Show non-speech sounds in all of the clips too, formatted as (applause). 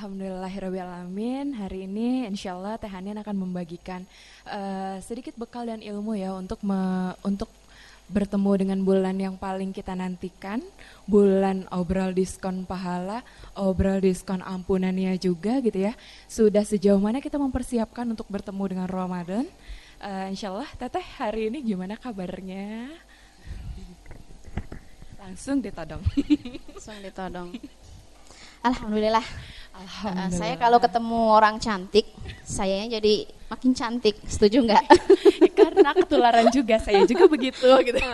Alhamdulillahirrahmanirrahim Hari ini insya Allah Teh Hanin akan membagikan uh, sedikit bekal dan ilmu ya Untuk me, untuk bertemu dengan bulan yang paling kita nantikan. Bulan obrol diskon pahala Obrol diskon ampunannya juga gitu ya. Sudah sejauh mana kita mempersiapkan untuk bertemu dengan Ramadan? Uh, Insya Allah Teteh hari ini gimana kabarnya? Langsung ditodong. Langsung ditodong. Alhamdulillah Alhamdulillah. saya kalau ketemu orang cantik, saya jadi makin cantik. Setuju nggak? (laughs) Karena ketularan juga, saya juga begitu gitu. (laughs)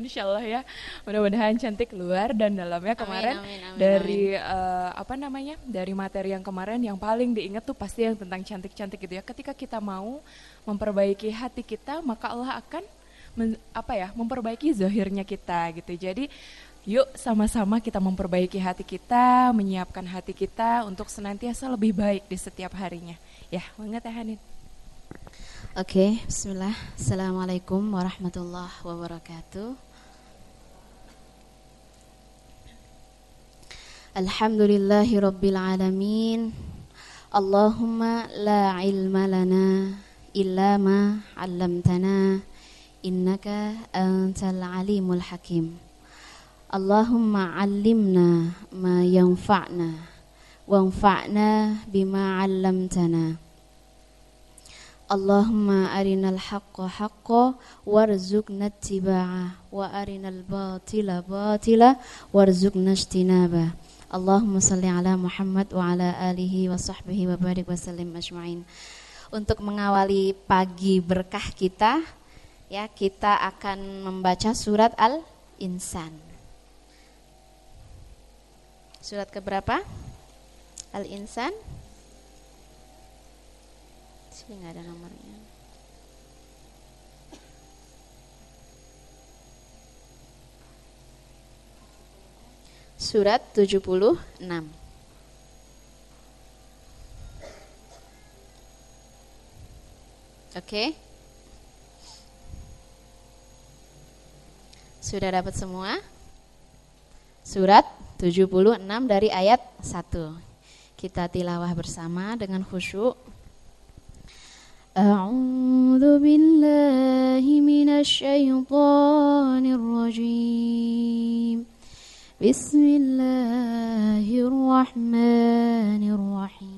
Insya Allah ya, mudah-mudahan cantik keluar dan dalamnya kemarin amin, amin, amin, dari Uh, apa namanya dari materi yang kemarin yang paling diingat tuh pasti yang tentang cantik-cantik gitu ya. Ketika kita mau memperbaiki hati kita, maka Allah akan men, apa ya memperbaiki zahirnya kita gitu. Jadi Yuk sama-sama kita memperbaiki hati kita, menyiapkan hati kita untuk senantiasa lebih baik di setiap harinya. Ya, banget ya Hanin. Oke, okay, bismillah. Assalamualaikum warahmatullahi wabarakatuh. Alhamdulillahi rabbil alamin. Allahumma la ilma lana illa ma 'allamtana innaka antal alimul hakim. Allahumma allimna ma yanfa'na wanfa'na bima 'allamtana. Allahumma arinal haqqa haqqa warzuqna ittiba'ah wa arinal batila batila warzuqna ijtinaba Allahumma salli ala Muhammad wa ala alihi wa sahbihi wa barik wa sallim ajma'in. Untuk mengawali pagi berkah kita ya kita akan membaca surat Al-Insan Surat keberapa? Al-Insan. Sini nggak ada nomornya. Surat 76. Oke. Okay. Sudah dapat semua? Surat 76 dari ayat 1. Kita tilawah bersama dengan khusyuk. A'udzu billahi minasy syaithanir rajim. Bismillahirrahmanirrahim.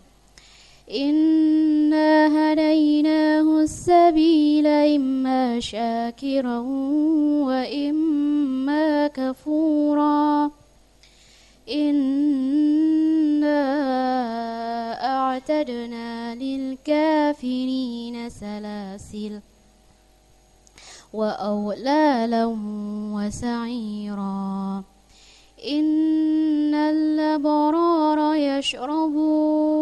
إنا هديناه السبيل إما شاكرا وإما كفورا إنا أعتدنا للكافرين سلاسل وأولالا وسعيرا إن الأبرار يشربون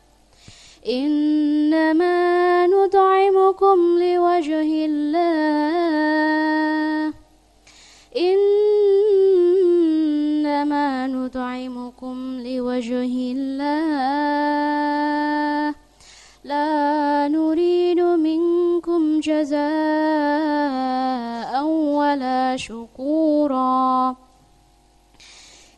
إنما نطعمكم لوجه الله. إنما نطعمكم لوجه الله. لا نريد من جزاء ولا شكورا.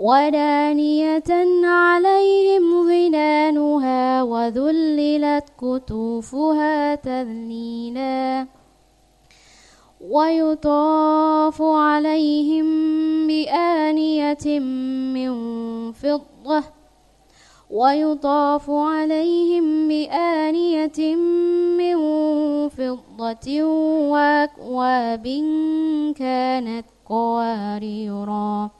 ودانية عليهم ظلالها وذللت كتوفها تذليلا ويطاف عليهم بآنية من فضة ويطاف عليهم بآنية من فضة وأكواب كانت قواريرا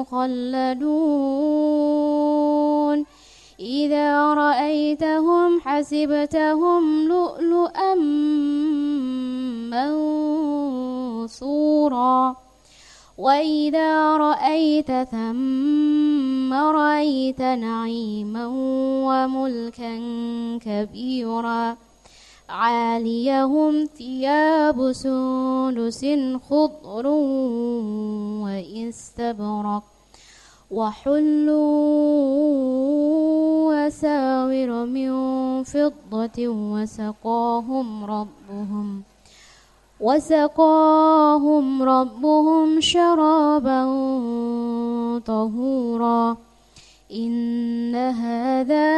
مخلدون إذا رأيتهم حسبتهم لؤلؤا منصورا. وإذا رأيت ثم رأيت نعيما وملكا كبيرا. عاليهم ثياب سندس خضر واستبرق وحلوا وساور من فضة وسقاهم ربهم وسقاهم ربهم شرابا طهورا إن هذا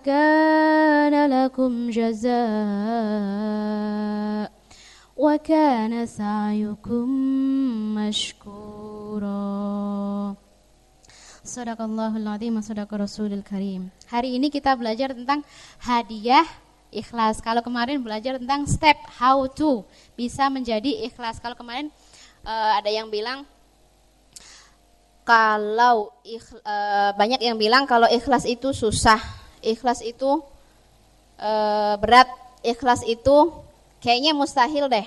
كان لكم جزاء وكان سعيكم مشكورا Sadaqallahul azim sadaqa rasulul karim. Hari ini kita belajar tentang hadiah ikhlas. Kalau kemarin belajar tentang step how to bisa menjadi ikhlas. Kalau kemarin uh, ada yang bilang kalau uh, banyak yang bilang kalau ikhlas itu susah, ikhlas itu uh, berat, ikhlas itu kayaknya mustahil deh.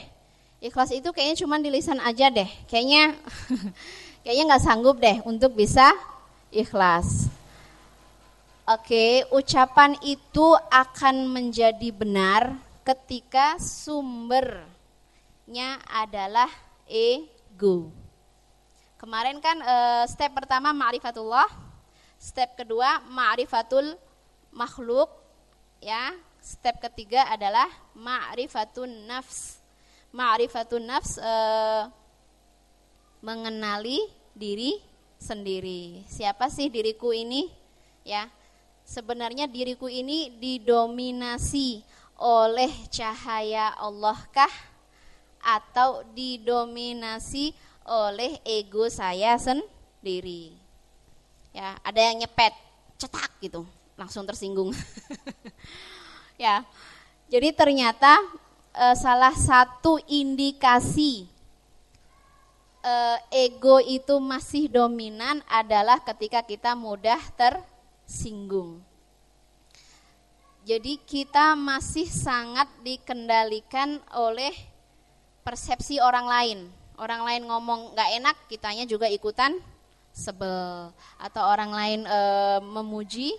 Ikhlas itu kayaknya cuma di lisan aja deh. Kayaknya (laughs) kayaknya nggak sanggup deh untuk bisa ikhlas. Oke, ucapan itu akan menjadi benar ketika sumbernya adalah ego. Kemarin kan uh, step pertama ma'rifatullah, step kedua ma'rifatul makhluk, ya. Step ketiga adalah ma'rifatun nafs. Ma'rifatun nafs uh, mengenali diri sendiri. Siapa sih diriku ini? Ya. Sebenarnya diriku ini didominasi oleh cahaya Allah kah atau didominasi oleh ego saya sendiri. Ya, ada yang nyepet, cetak gitu, langsung tersinggung. (laughs) ya. Jadi ternyata e, salah satu indikasi e, ego itu masih dominan adalah ketika kita mudah tersinggung. Jadi kita masih sangat dikendalikan oleh persepsi orang lain orang lain ngomong nggak enak, kitanya juga ikutan sebel. Atau orang lain e, memuji,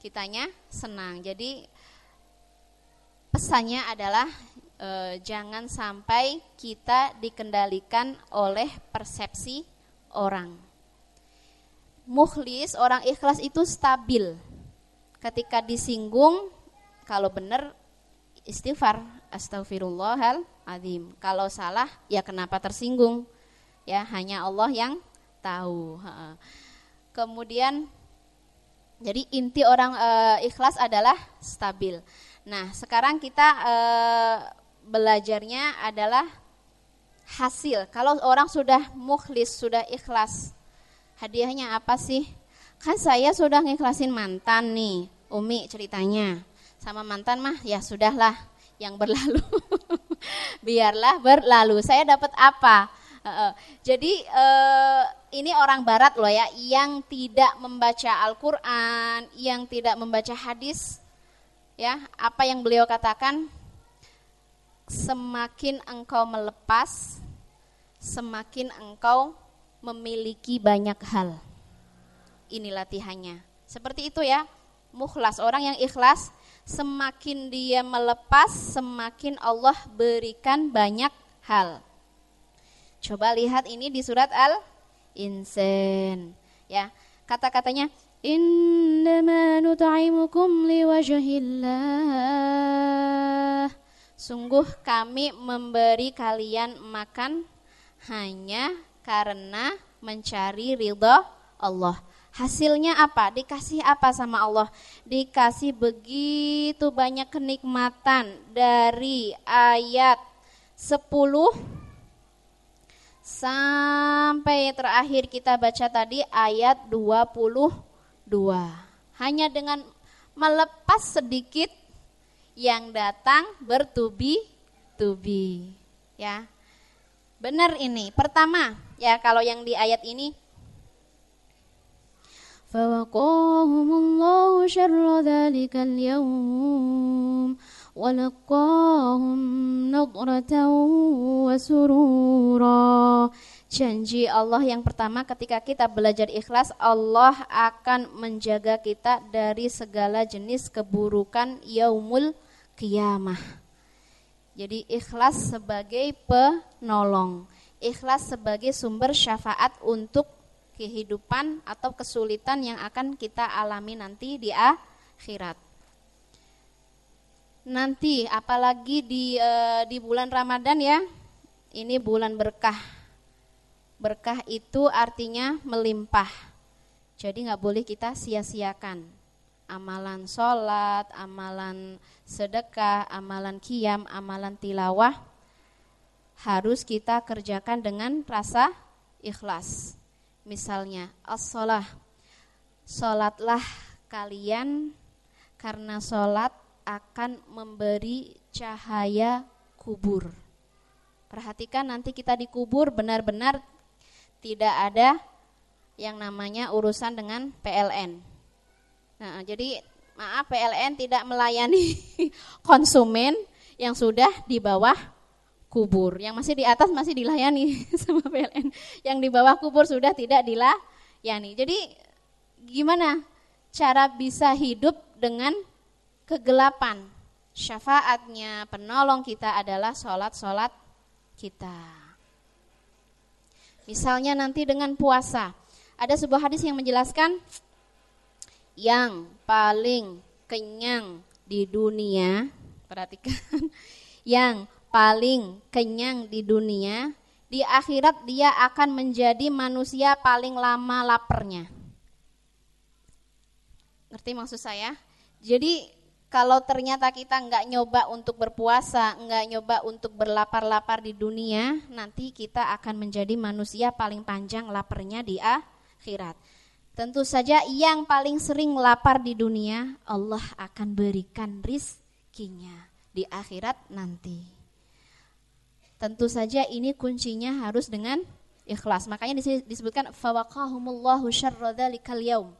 kitanya senang. Jadi pesannya adalah e, jangan sampai kita dikendalikan oleh persepsi orang. Mukhlis, orang ikhlas itu stabil. Ketika disinggung, kalau benar istighfar, Astaghfirullahal azim. Kalau salah ya kenapa tersinggung? Ya hanya Allah yang tahu. Kemudian jadi inti orang e, ikhlas adalah stabil. Nah, sekarang kita e, belajarnya adalah hasil. Kalau orang sudah mukhlis, sudah ikhlas, hadiahnya apa sih? Kan saya sudah ngikhlasin mantan nih, Umi ceritanya. Sama mantan mah ya sudahlah yang berlalu. (laughs) Biarlah berlalu. Saya dapat apa? jadi uh, ini orang barat loh ya yang tidak membaca Al-Qur'an, yang tidak membaca hadis ya, apa yang beliau katakan semakin engkau melepas semakin engkau memiliki banyak hal. Ini latihannya. Seperti itu ya. Mukhlas, orang yang ikhlas semakin dia melepas, semakin Allah berikan banyak hal. Coba lihat ini di surat Al-Insan. Ya, kata-katanya Innama nut'imukum liwajhillah. Sungguh kami memberi kalian makan hanya karena mencari ridha Allah. Hasilnya apa? Dikasih apa sama Allah? Dikasih begitu banyak kenikmatan dari ayat 10 sampai terakhir kita baca tadi ayat 22. Hanya dengan melepas sedikit yang datang bertubi-tubi. Ya. Benar ini. Pertama, ya kalau yang di ayat ini فوقاهم الله شر ذلك اليوم ولقاهم نضرة وسرورا Janji Allah yang pertama ketika kita belajar ikhlas Allah akan menjaga kita dari segala jenis keburukan yaumul kiamah. Jadi ikhlas sebagai penolong, ikhlas sebagai sumber syafaat untuk kehidupan atau kesulitan yang akan kita alami nanti di akhirat nanti apalagi di uh, di bulan Ramadan ya. Ini bulan berkah. Berkah itu artinya melimpah. Jadi nggak boleh kita sia-siakan. Amalan sholat, amalan sedekah, amalan kiam, amalan tilawah harus kita kerjakan dengan rasa ikhlas. Misalnya, as-sholah. Sholatlah kalian karena sholat akan memberi cahaya kubur. Perhatikan nanti kita dikubur benar-benar tidak ada yang namanya urusan dengan PLN. Nah, jadi maaf PLN tidak melayani (laughs) konsumen yang sudah di bawah kubur. Yang masih di atas masih dilayani (laughs) sama PLN. Yang di bawah kubur sudah tidak dilayani. Jadi gimana cara bisa hidup dengan kegelapan. Syafaatnya, penolong kita adalah sholat-sholat kita. Misalnya nanti dengan puasa. Ada sebuah hadis yang menjelaskan yang paling kenyang di dunia, perhatikan, (laughs) yang paling kenyang di dunia, di akhirat dia akan menjadi manusia paling lama laparnya. Ngerti maksud saya? Jadi kalau ternyata kita nggak nyoba untuk berpuasa, nggak nyoba untuk berlapar-lapar di dunia, nanti kita akan menjadi manusia paling panjang laparnya di akhirat. Tentu saja yang paling sering lapar di dunia, Allah akan berikan rizkinya di akhirat nanti. Tentu saja ini kuncinya harus dengan ikhlas. Makanya disebutkan fawaqahumullahu syarra dzalikal yaum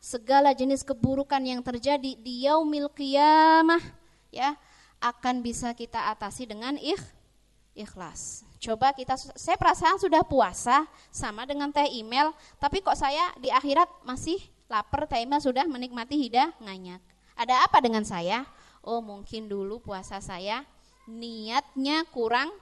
segala jenis keburukan yang terjadi di yaumil qiyamah ya akan bisa kita atasi dengan ikh, ikhlas. Coba kita saya perasaan sudah puasa sama dengan teh email, tapi kok saya di akhirat masih lapar, teh email sudah menikmati hidah nganyak. Ada apa dengan saya? Oh, mungkin dulu puasa saya niatnya kurang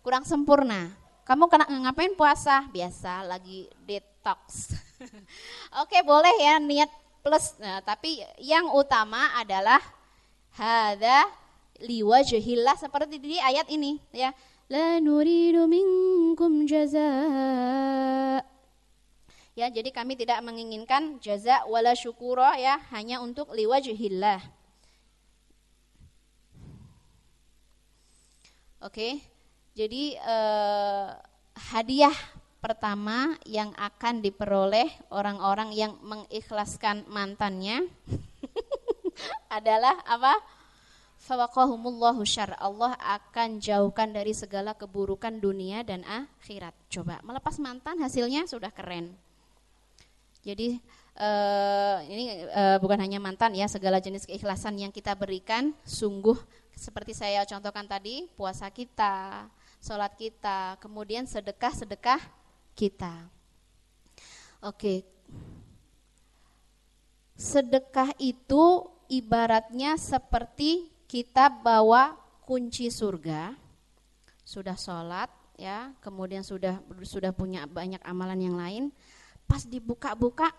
kurang sempurna. Kamu kena ngapain puasa? Biasa lagi detox. (laughs) Oke, boleh ya niat plus. Nah, tapi yang utama adalah hada liwajhillah seperti di ayat ini ya la nuridu minkum jaza ya jadi kami tidak menginginkan jaza wala syukura ya hanya untuk liwajhillah oke jadi eh, hadiah pertama yang akan diperoleh orang-orang yang mengikhlaskan mantannya (laughs) adalah apa? Fawaqahumullahu syar. Allah akan jauhkan dari segala keburukan dunia dan akhirat. Coba melepas mantan hasilnya sudah keren. Jadi uh, ini uh, bukan hanya mantan ya, segala jenis keikhlasan yang kita berikan sungguh seperti saya contohkan tadi, puasa kita, sholat kita, kemudian sedekah-sedekah kita. Oke. Sedekah itu ibaratnya seperti kita bawa kunci surga. Sudah sholat ya, kemudian sudah sudah punya banyak amalan yang lain. Pas dibuka-buka,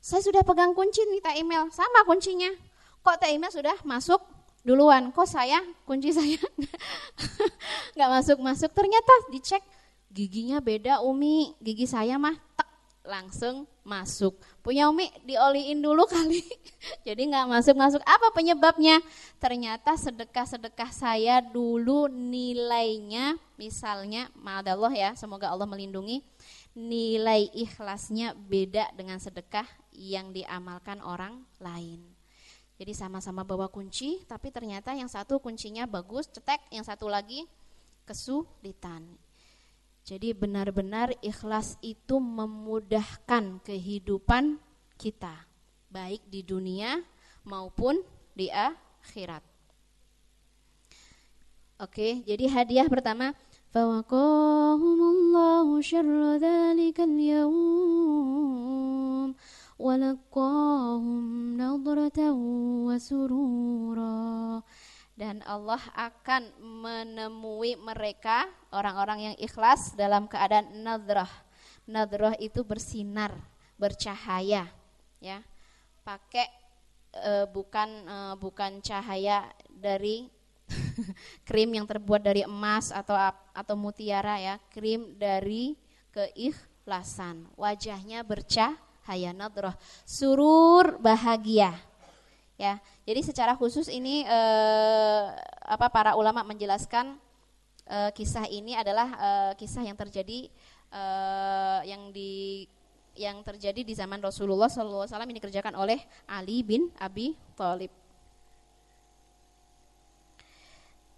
saya sudah pegang kunci nih tak email, sama kuncinya. Kok tak email sudah masuk duluan? Kok saya kunci saya (laughs) nggak masuk-masuk? Ternyata dicek giginya beda Umi, gigi saya mah tek langsung masuk. Punya Umi dioliin dulu kali, (laughs) jadi nggak masuk-masuk. Apa penyebabnya? Ternyata sedekah-sedekah saya dulu nilainya, misalnya, Allah ya, semoga Allah melindungi, nilai ikhlasnya beda dengan sedekah yang diamalkan orang lain. Jadi sama-sama bawa kunci, tapi ternyata yang satu kuncinya bagus, cetek, yang satu lagi kesulitan. Jadi benar-benar ikhlas itu memudahkan kehidupan kita, baik di dunia maupun di akhirat. Oke, jadi hadiah pertama syarra yawm walaqahum nadratan wa dan Allah akan menemui mereka orang-orang yang ikhlas dalam keadaan nadrah. Nadrah itu bersinar, bercahaya, ya. Pakai e, bukan e, bukan cahaya dari (laughs) krim yang terbuat dari emas atau atau mutiara ya, krim dari keikhlasan. Wajahnya bercahaya nadrah, surur bahagia ya. Jadi secara khusus ini eh, apa para ulama menjelaskan eh, kisah ini adalah eh, kisah yang terjadi eh, yang di yang terjadi di zaman Rasulullah SAW ini dikerjakan oleh Ali bin Abi Thalib.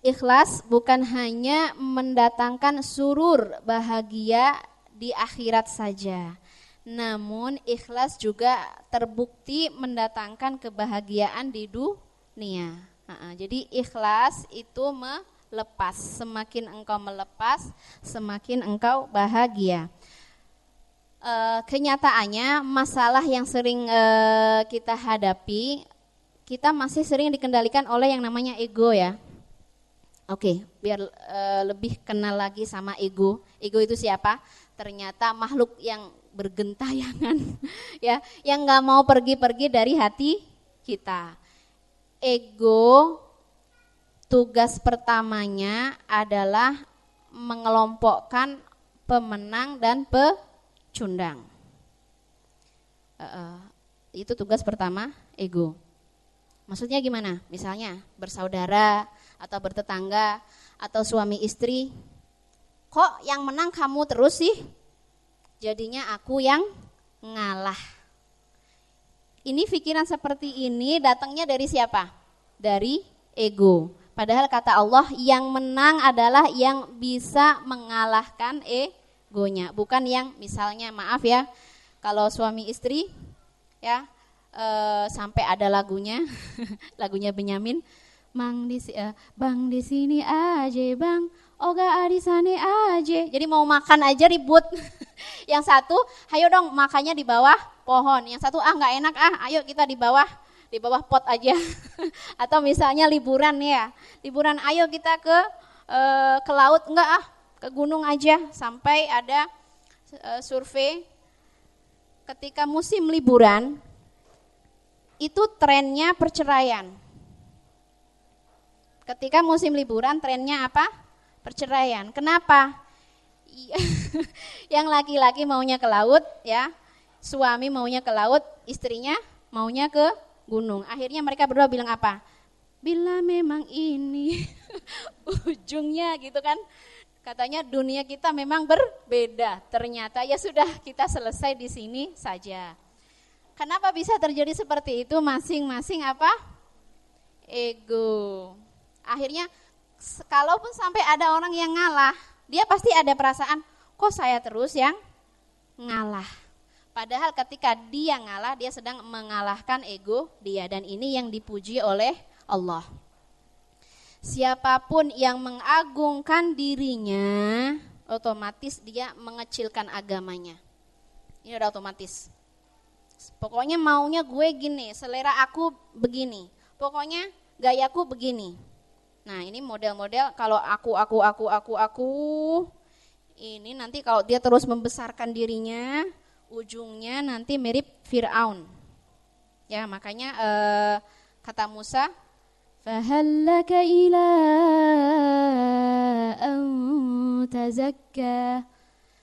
Ikhlas bukan hanya mendatangkan surur bahagia di akhirat saja, namun ikhlas juga terbukti mendatangkan kebahagiaan di dunia. jadi ikhlas itu melepas, semakin engkau melepas, semakin engkau bahagia. E, kenyataannya masalah yang sering e, kita hadapi, kita masih sering dikendalikan oleh yang namanya ego ya. Oke, biar e, lebih kenal lagi sama ego. Ego itu siapa? Ternyata makhluk yang bergentayangan (laughs) ya yang nggak mau pergi-pergi dari hati kita. Ego tugas pertamanya adalah mengelompokkan pemenang dan pecundang. Uh, itu tugas pertama ego. Maksudnya gimana? Misalnya bersaudara atau bertetangga atau suami istri kok yang menang kamu terus sih jadinya aku yang ngalah. Ini pikiran seperti ini datangnya dari siapa? Dari ego. Padahal kata Allah yang menang adalah yang bisa mengalahkan egonya, bukan yang misalnya maaf ya, kalau suami istri ya e, sampai ada lagunya, (laughs) lagunya Benyamin, uh, Bang di sini aja Bang, Oga arisane aja. Jadi mau makan aja ribut. (laughs) yang satu, ayo dong makannya di bawah pohon. Yang satu, ah nggak enak ah, ayo kita di bawah di bawah pot aja. (laughs) Atau misalnya liburan ya, liburan ayo kita ke e, ke laut enggak ah, ke gunung aja. Sampai ada e, survei ketika musim liburan itu trennya perceraian Ketika musim liburan trennya apa? Perceraian. Kenapa? (laughs) Yang laki-laki maunya ke laut ya, suami maunya ke laut, istrinya maunya ke gunung. Akhirnya mereka berdua bilang apa? Bila memang ini (laughs) ujungnya gitu kan. Katanya dunia kita memang berbeda. Ternyata ya sudah kita selesai di sini saja. Kenapa bisa terjadi seperti itu? Masing-masing apa? Ego. Akhirnya kalaupun sampai ada orang yang ngalah, dia pasti ada perasaan, kok saya terus yang ngalah. Padahal ketika dia ngalah, dia sedang mengalahkan ego dia dan ini yang dipuji oleh Allah. Siapa pun yang mengagungkan dirinya, otomatis dia mengecilkan agamanya. Ini udah otomatis. Pokoknya maunya gue gini, selera aku begini. Pokoknya gayaku begini. Nah, ini model-model kalau aku aku aku aku aku ini nanti kalau dia terus membesarkan dirinya, ujungnya nanti mirip Firaun. Ya, makanya eh, kata Musa, "Fahallaka ila an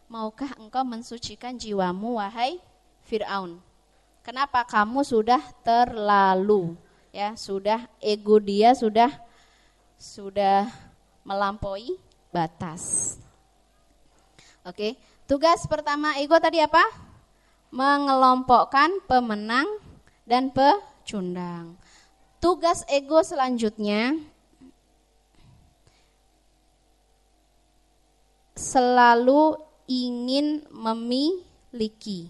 Maukah engkau mensucikan jiwamu wahai Firaun? Kenapa kamu sudah terlalu ya, sudah ego dia sudah sudah melampaui batas. Oke, tugas pertama ego tadi apa? Mengelompokkan pemenang dan pecundang. Tugas ego selanjutnya selalu ingin memiliki.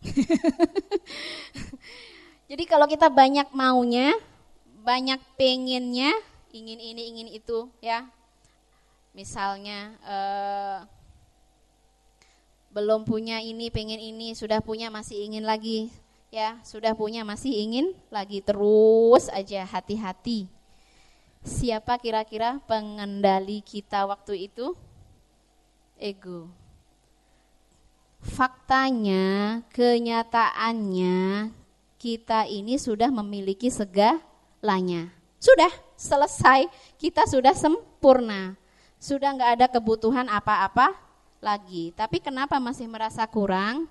(laughs) Jadi kalau kita banyak maunya, banyak pengennya, ingin ini, ingin itu, ya. Misalnya eh, belum punya ini, pengen ini, sudah punya masih ingin lagi, ya. Sudah punya masih ingin lagi, terus aja hati-hati. Siapa kira-kira pengendali kita waktu itu? Ego faktanya, kenyataannya kita ini sudah memiliki segalanya. Sudah selesai, kita sudah sempurna. Sudah nggak ada kebutuhan apa-apa lagi. Tapi kenapa masih merasa kurang?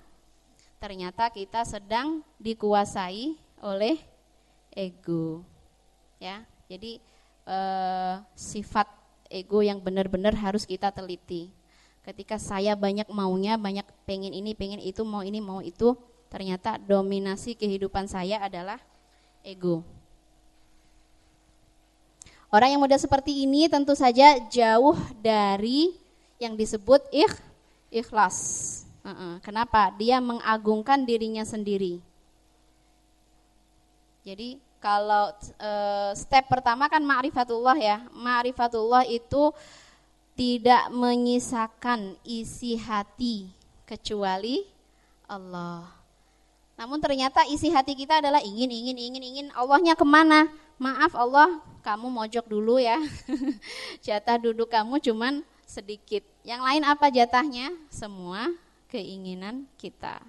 Ternyata kita sedang dikuasai oleh ego. Ya, jadi eh, sifat ego yang benar-benar harus kita teliti ketika saya banyak maunya, banyak pengen ini, pengen itu, mau ini, mau itu, ternyata dominasi kehidupan saya adalah ego. Orang yang muda seperti ini tentu saja jauh dari yang disebut ikh, ikhlas. Kenapa? Dia mengagungkan dirinya sendiri. Jadi kalau e, step pertama kan ma'rifatullah ya. Ma'rifatullah itu tidak menyisakan isi hati kecuali Allah. Namun ternyata isi hati kita adalah ingin, ingin, ingin, ingin. Allahnya ke mana? Maaf Allah, kamu mojok dulu ya. (laughs) Jatah duduk kamu cuman sedikit. Yang lain apa jatahnya? Semua keinginan kita.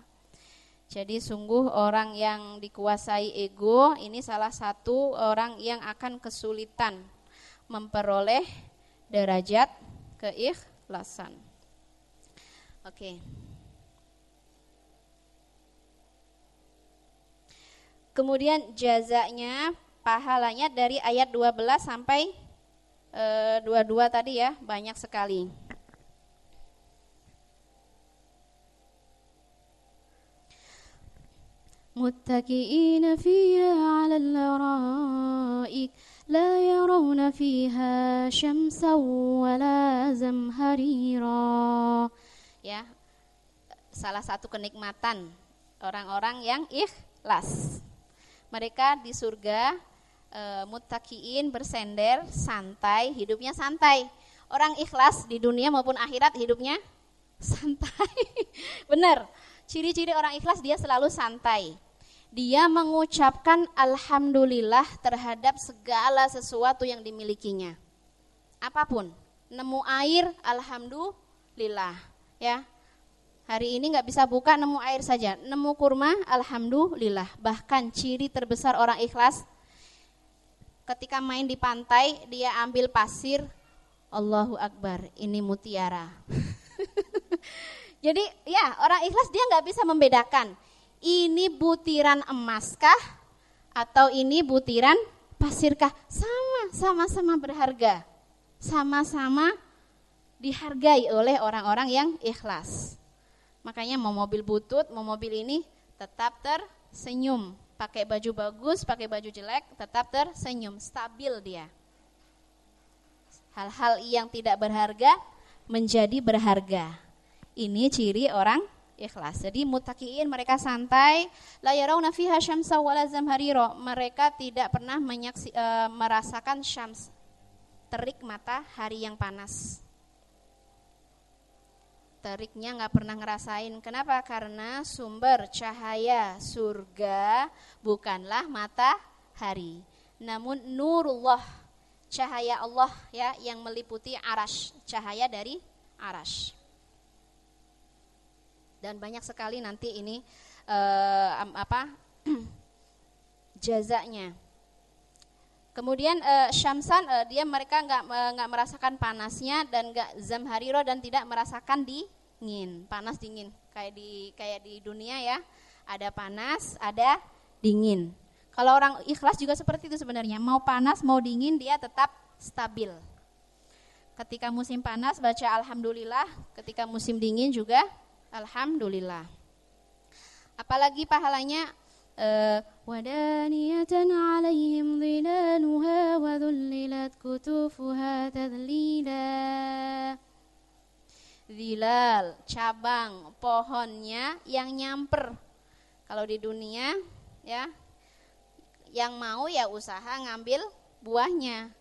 Jadi sungguh orang yang dikuasai ego ini salah satu orang yang akan kesulitan memperoleh derajat keikhlasan. Oke. Kemudian jazanya, pahalanya dari ayat 12 sampai e, eh, 22 tadi ya, banyak sekali. متكئين فيها على الأرائك لا يرون فيها شمسا ولا زمهريرا ya salah satu kenikmatan orang-orang yang ikhlas mereka di surga e, mutakiin bersender santai hidupnya santai. Orang ikhlas di dunia maupun akhirat hidupnya santai. (laughs) Benar. Ciri-ciri orang ikhlas dia selalu santai. Dia mengucapkan alhamdulillah terhadap segala sesuatu yang dimilikinya. Apa pun, nemu air alhamdulillah, ya. Hari ini nggak bisa buka nemu air saja, nemu kurma alhamdulillah. Bahkan ciri terbesar orang ikhlas ketika main di pantai dia ambil pasir. Allahu Akbar ini mutiara. (laughs) Jadi ya orang ikhlas dia nggak bisa membedakan. Ini butiran emaskah atau ini butiran pasirkah sama sama-sama berharga. Sama-sama dihargai oleh orang-orang yang ikhlas. Makanya mau mobil butut mau mobil ini tetap tersenyum pakai baju bagus pakai baju jelek tetap tersenyum stabil dia hal-hal yang tidak berharga menjadi berharga ini ciri orang ikhlas. Jadi mutakiin mereka santai, la yarawna fiha syamsa wala zamharira. Mereka tidak pernah menyaksi, e, merasakan syams terik matahari yang panas. Teriknya nggak pernah ngerasain. Kenapa? Karena sumber cahaya surga bukanlah matahari, namun nurullah, cahaya Allah ya yang meliputi arash, cahaya dari arash dan banyak sekali nanti ini uh, apa (clears throat) jazanya. Kemudian uh, Syamsan uh, dia mereka nggak nggak uh, merasakan panasnya dan nggak zamhariro dan tidak merasakan dingin, panas dingin kayak di kayak di dunia ya. Ada panas, ada dingin. Kalau orang ikhlas juga seperti itu sebenarnya. Mau panas, mau dingin dia tetap stabil. Ketika musim panas baca alhamdulillah, ketika musim dingin juga Alhamdulillah. Apalagi pahalanya alaihim dhilaluha wa dhullilat kutufuha tadlila. Zilal, cabang pohonnya yang nyamper. Kalau di dunia ya yang mau ya usaha ngambil buahnya.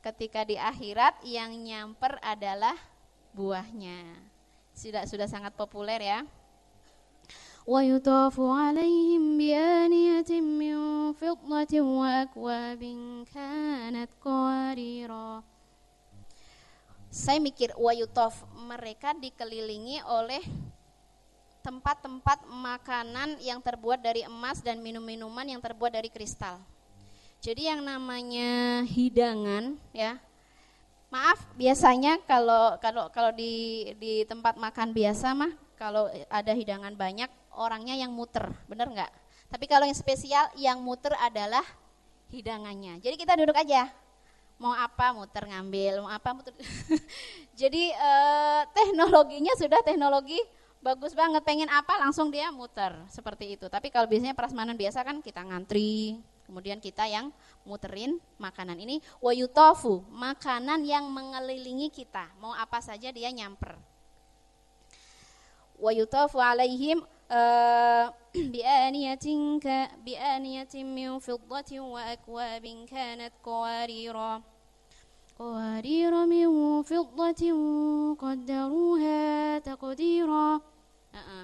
Ketika di akhirat yang nyamper adalah buahnya sudah sudah sangat populer ya. Bi aniyatin min fiddatin wa akwabin kanat qarira. Saya mikir wa yutaf mereka dikelilingi oleh tempat-tempat makanan yang terbuat dari emas dan minum-minuman yang terbuat dari kristal. Jadi yang namanya hidangan ya Maaf, biasanya kalau kalau kalau di di tempat makan biasa mah kalau ada hidangan banyak orangnya yang muter, bener nggak? Tapi kalau yang spesial yang muter adalah hidangannya. Jadi kita duduk aja, mau apa muter ngambil, mau apa muter. (laughs) Jadi eh, teknologinya sudah teknologi bagus banget, pengen apa langsung dia muter seperti itu. Tapi kalau biasanya prasmanan biasa kan kita ngantri, kemudian kita yang muterin makanan ini wayutofu makanan yang mengelilingi kita mau apa saja dia nyamper wayutofu alaihim (clears throat) uh, bi'aniyatin ka bi'aniyatin min fiddatin wa akwabin kanat qawarira قوارير من فضة قدروها تقديرا uh -uh.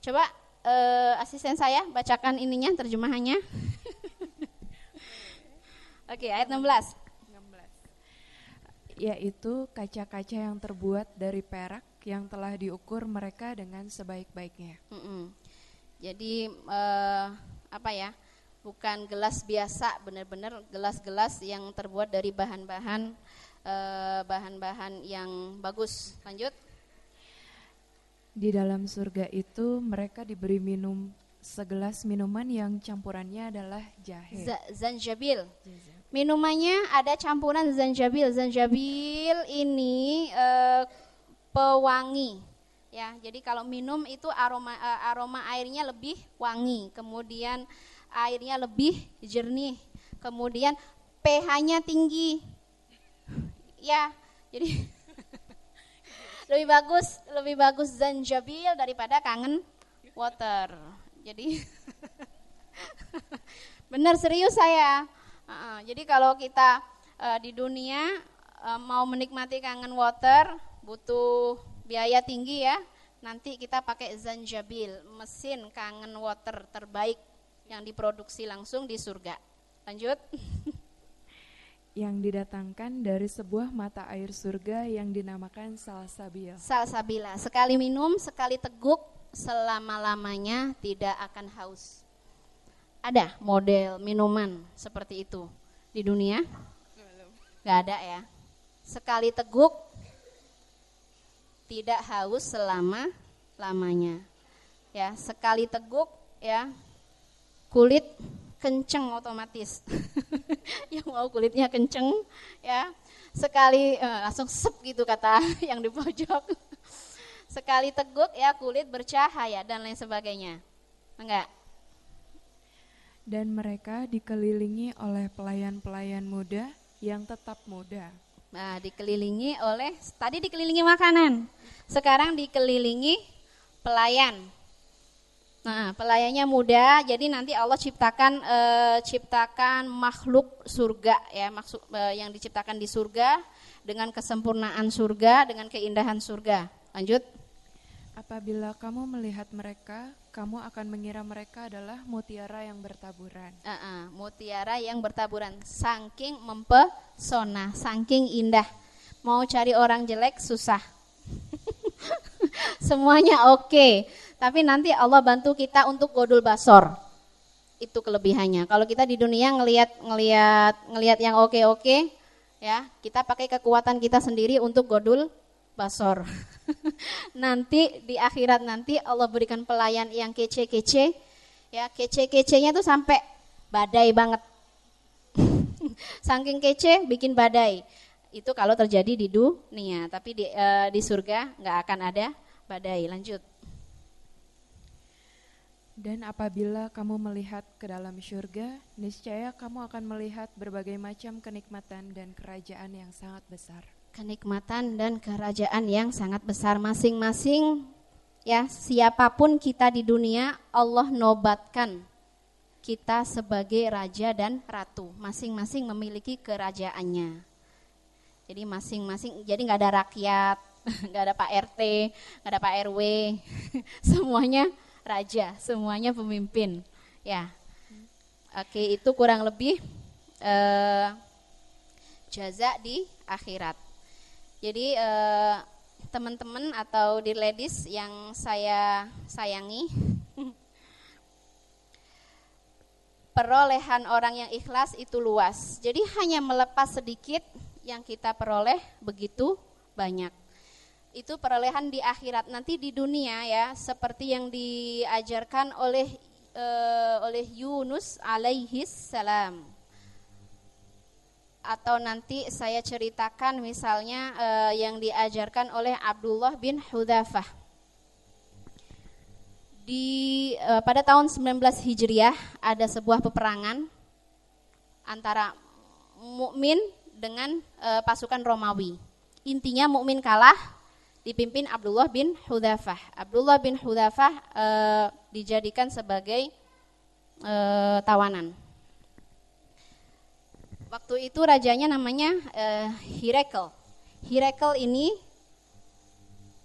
Coba uh, asisten saya bacakan ininya terjemahannya (laughs) Oke, ayat 16. 16. Yaitu kaca-kaca yang terbuat dari perak yang telah diukur mereka dengan sebaik-baiknya. Mm -mm. Jadi uh, apa ya? Bukan gelas biasa, benar-benar gelas-gelas yang terbuat dari bahan-bahan uh, bahan-bahan yang bagus. Lanjut. Di dalam surga itu mereka diberi minum segelas minuman yang campurannya adalah jahe. Z zanjabil. Minumannya ada campuran zanjabil. Zanjabil ini uh, pewangi ya. Jadi kalau minum itu aroma uh, aroma airnya lebih wangi, kemudian airnya lebih jernih, kemudian pH-nya tinggi. Ya, jadi (laughs) lebih bagus lebih bagus zanjabil daripada kangen water. Jadi (laughs) benar serius saya jadi kalau kita uh, di dunia uh, mau menikmati kangen water butuh biaya tinggi ya. Nanti kita pakai Zanjabil, mesin kangen water terbaik yang diproduksi langsung di surga. Lanjut. (laughs) yang didatangkan dari sebuah mata air surga yang dinamakan salsabil. Salsabila, sekali minum, sekali teguk, selama-lamanya tidak akan haus ada model minuman seperti itu. di dunia? Gak ada ya. Sekali teguk tidak haus selama lamanya. Ya, sekali teguk ya kulit kenceng otomatis. (laughs) yang mau kulitnya kenceng ya sekali eh, langsung sep gitu kata (laughs) yang di pojok. (laughs) sekali teguk ya kulit bercahaya dan lain sebagainya. Enggak? Dan mereka dikelilingi oleh pelayan-pelayan muda yang tetap muda. Nah, dikelilingi oleh tadi dikelilingi makanan. Sekarang dikelilingi pelayan. Nah, pelayannya muda, jadi nanti Allah ciptakan e, ciptakan makhluk surga ya, maksud e, yang diciptakan di surga dengan kesempurnaan surga, dengan keindahan surga. Lanjut. Apabila kamu melihat mereka, kamu akan mengira mereka adalah mutiara yang bertaburan. Uh -uh, mutiara yang bertaburan, saking mempesona, saking indah. Mau cari orang jelek susah. (laughs) Semuanya oke, okay. tapi nanti Allah bantu kita untuk godul basor. Itu kelebihannya. Kalau kita di dunia ngelihat ngelihat ngelihat yang oke-oke, ya kita pakai kekuatan kita sendiri untuk godul basor. (laughs) nanti di akhirat nanti Allah berikan pelayan yang kece-kece, ya kece-kecenya tuh sampai badai banget. (laughs) Saking kece bikin badai. Itu kalau terjadi di dunia, tapi di e, di surga nggak akan ada badai. Lanjut. Dan apabila kamu melihat ke dalam surga, niscaya kamu akan melihat berbagai macam kenikmatan dan kerajaan yang sangat besar kenikmatan dan kerajaan yang sangat besar. Masing-masing ya siapa pun kita di dunia Allah nobatkan kita sebagai raja dan ratu. Masing-masing memiliki kerajaannya. Jadi masing-masing jadi nggak ada rakyat (laughs) nggak ada Pak RT nggak ada Pak RW (laughs) semuanya raja semuanya pemimpin ya. Oke itu kurang lebih uh, jaza di akhirat jadi eh, teman-teman atau di ladies yang saya sayangi, (laughs) perolehan orang yang ikhlas itu luas. Jadi hanya melepas sedikit yang kita peroleh begitu banyak. Itu perolehan di akhirat. Nanti di dunia ya, seperti yang diajarkan oleh uh, oleh Yunus alaihis salam atau nanti saya ceritakan misalnya uh, yang diajarkan oleh Abdullah bin Hudzafah. Di uh, pada tahun 19 Hijriah ada sebuah peperangan antara mukmin dengan uh, pasukan Romawi. Intinya mukmin kalah dipimpin Abdullah bin Hudzafah. Abdullah bin Hudzafah dijadikan sebagai tawanan Waktu itu rajanya namanya uh, Hirekel. Hirekel ini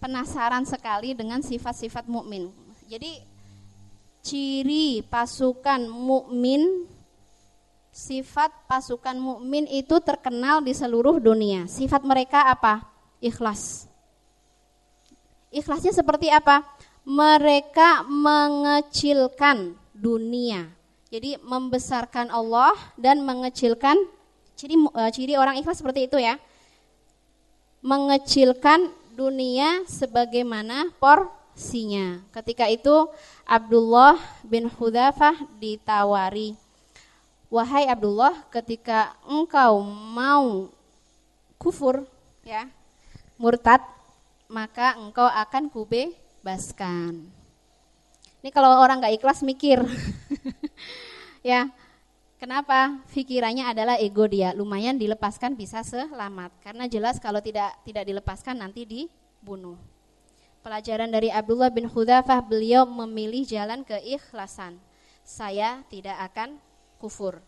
penasaran sekali dengan sifat-sifat mukmin. Jadi ciri pasukan mukmin sifat pasukan mukmin itu terkenal di seluruh dunia. Sifat mereka apa? Ikhlas. Ikhlasnya seperti apa? Mereka mengecilkan dunia. Jadi membesarkan Allah dan mengecilkan Ciri uh, ciri orang ikhlas seperti itu ya. Mengecilkan dunia sebagaimana porsinya. Ketika itu Abdullah bin Hudzafah ditawari, "Wahai Abdullah, ketika engkau mau kufur ya, murtad, maka engkau akan kubebaskan." Ini kalau orang nggak ikhlas mikir. (laughs) ya, Kenapa? Pikirannya adalah ego dia. Lumayan dilepaskan bisa selamat. Karena jelas kalau tidak tidak dilepaskan nanti dibunuh. Pelajaran dari Abdullah bin Hudzafah beliau memilih jalan keikhlasan. Saya tidak akan kufur.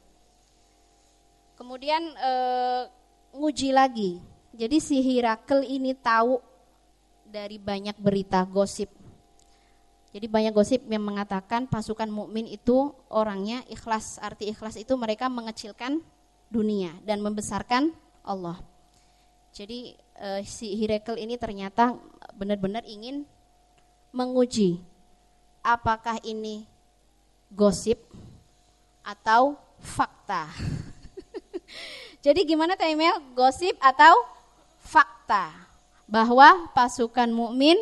Kemudian e, nguji lagi. Jadi si Hirakel ini tahu dari banyak berita gosip jadi banyak gosip yang mengatakan pasukan mukmin itu orangnya ikhlas. Arti ikhlas itu mereka mengecilkan dunia dan membesarkan Allah. Jadi uh, si Hirekel ini ternyata benar-benar ingin menguji apakah ini gosip atau fakta. (laughs) Jadi gimana Taimel? Gosip atau fakta bahwa pasukan mukmin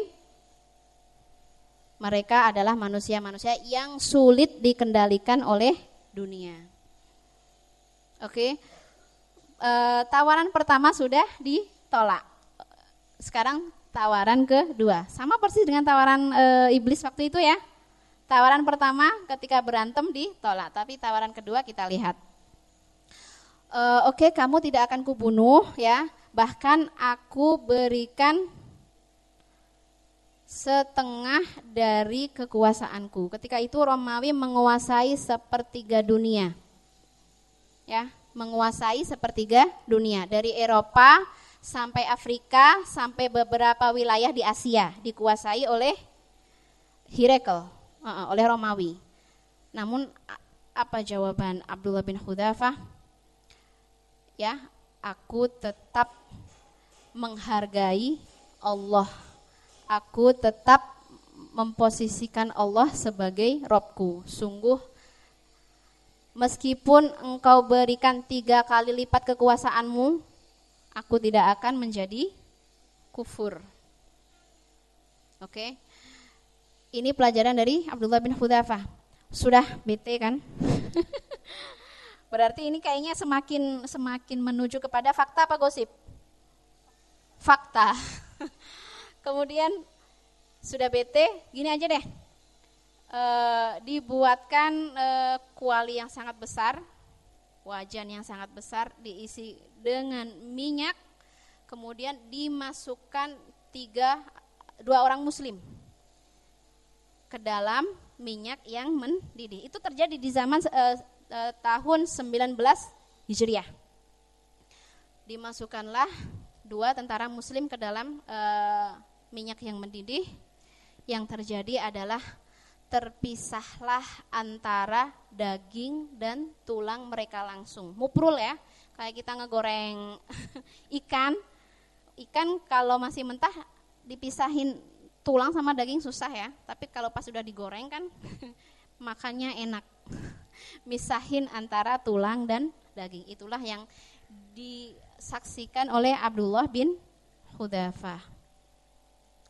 mereka adalah manusia-manusia yang sulit dikendalikan oleh dunia. Oke, e, tawaran pertama sudah ditolak. Sekarang tawaran kedua, sama persis dengan tawaran e, iblis waktu itu ya. Tawaran pertama ketika berantem ditolak, tapi tawaran kedua kita lihat. E, Oke, kamu tidak akan kubunuh ya, bahkan aku berikan setengah dari kekuasaanku. Ketika itu Romawi menguasai sepertiga dunia. Ya, menguasai sepertiga dunia dari Eropa sampai Afrika sampai beberapa wilayah di Asia dikuasai oleh Hirekel, uh, oleh Romawi. Namun apa jawaban Abdullah bin Hudafah? Ya, aku tetap menghargai Allah aku tetap memposisikan Allah sebagai Robku. Sungguh meskipun engkau berikan tiga kali lipat kekuasaanmu, aku tidak akan menjadi kufur. Oke. Okay? Ini pelajaran dari Abdullah bin Hudafah. Sudah bete kan? (laughs) Berarti ini kayaknya semakin semakin menuju kepada fakta apa gosip? Fakta. Kemudian sudah bete, gini aja deh. E, dibuatkan e, kuali yang sangat besar, wajan yang sangat besar diisi dengan minyak, kemudian dimasukkan tiga dua orang muslim ke dalam minyak yang mendidih. Itu terjadi di zaman e, e, tahun 19 Hijriah. Dimasukkanlah dua tentara muslim ke dalam e, minyak yang mendidih, yang terjadi adalah terpisahlah antara daging dan tulang mereka langsung. Muprul ya, kayak kita ngegoreng (laughs) ikan. Ikan kalau masih mentah dipisahin tulang sama daging susah ya, tapi kalau pas sudah digoreng kan (laughs) makannya enak. (laughs) Misahin antara tulang dan daging. Itulah yang disaksikan oleh Abdullah bin Hudafah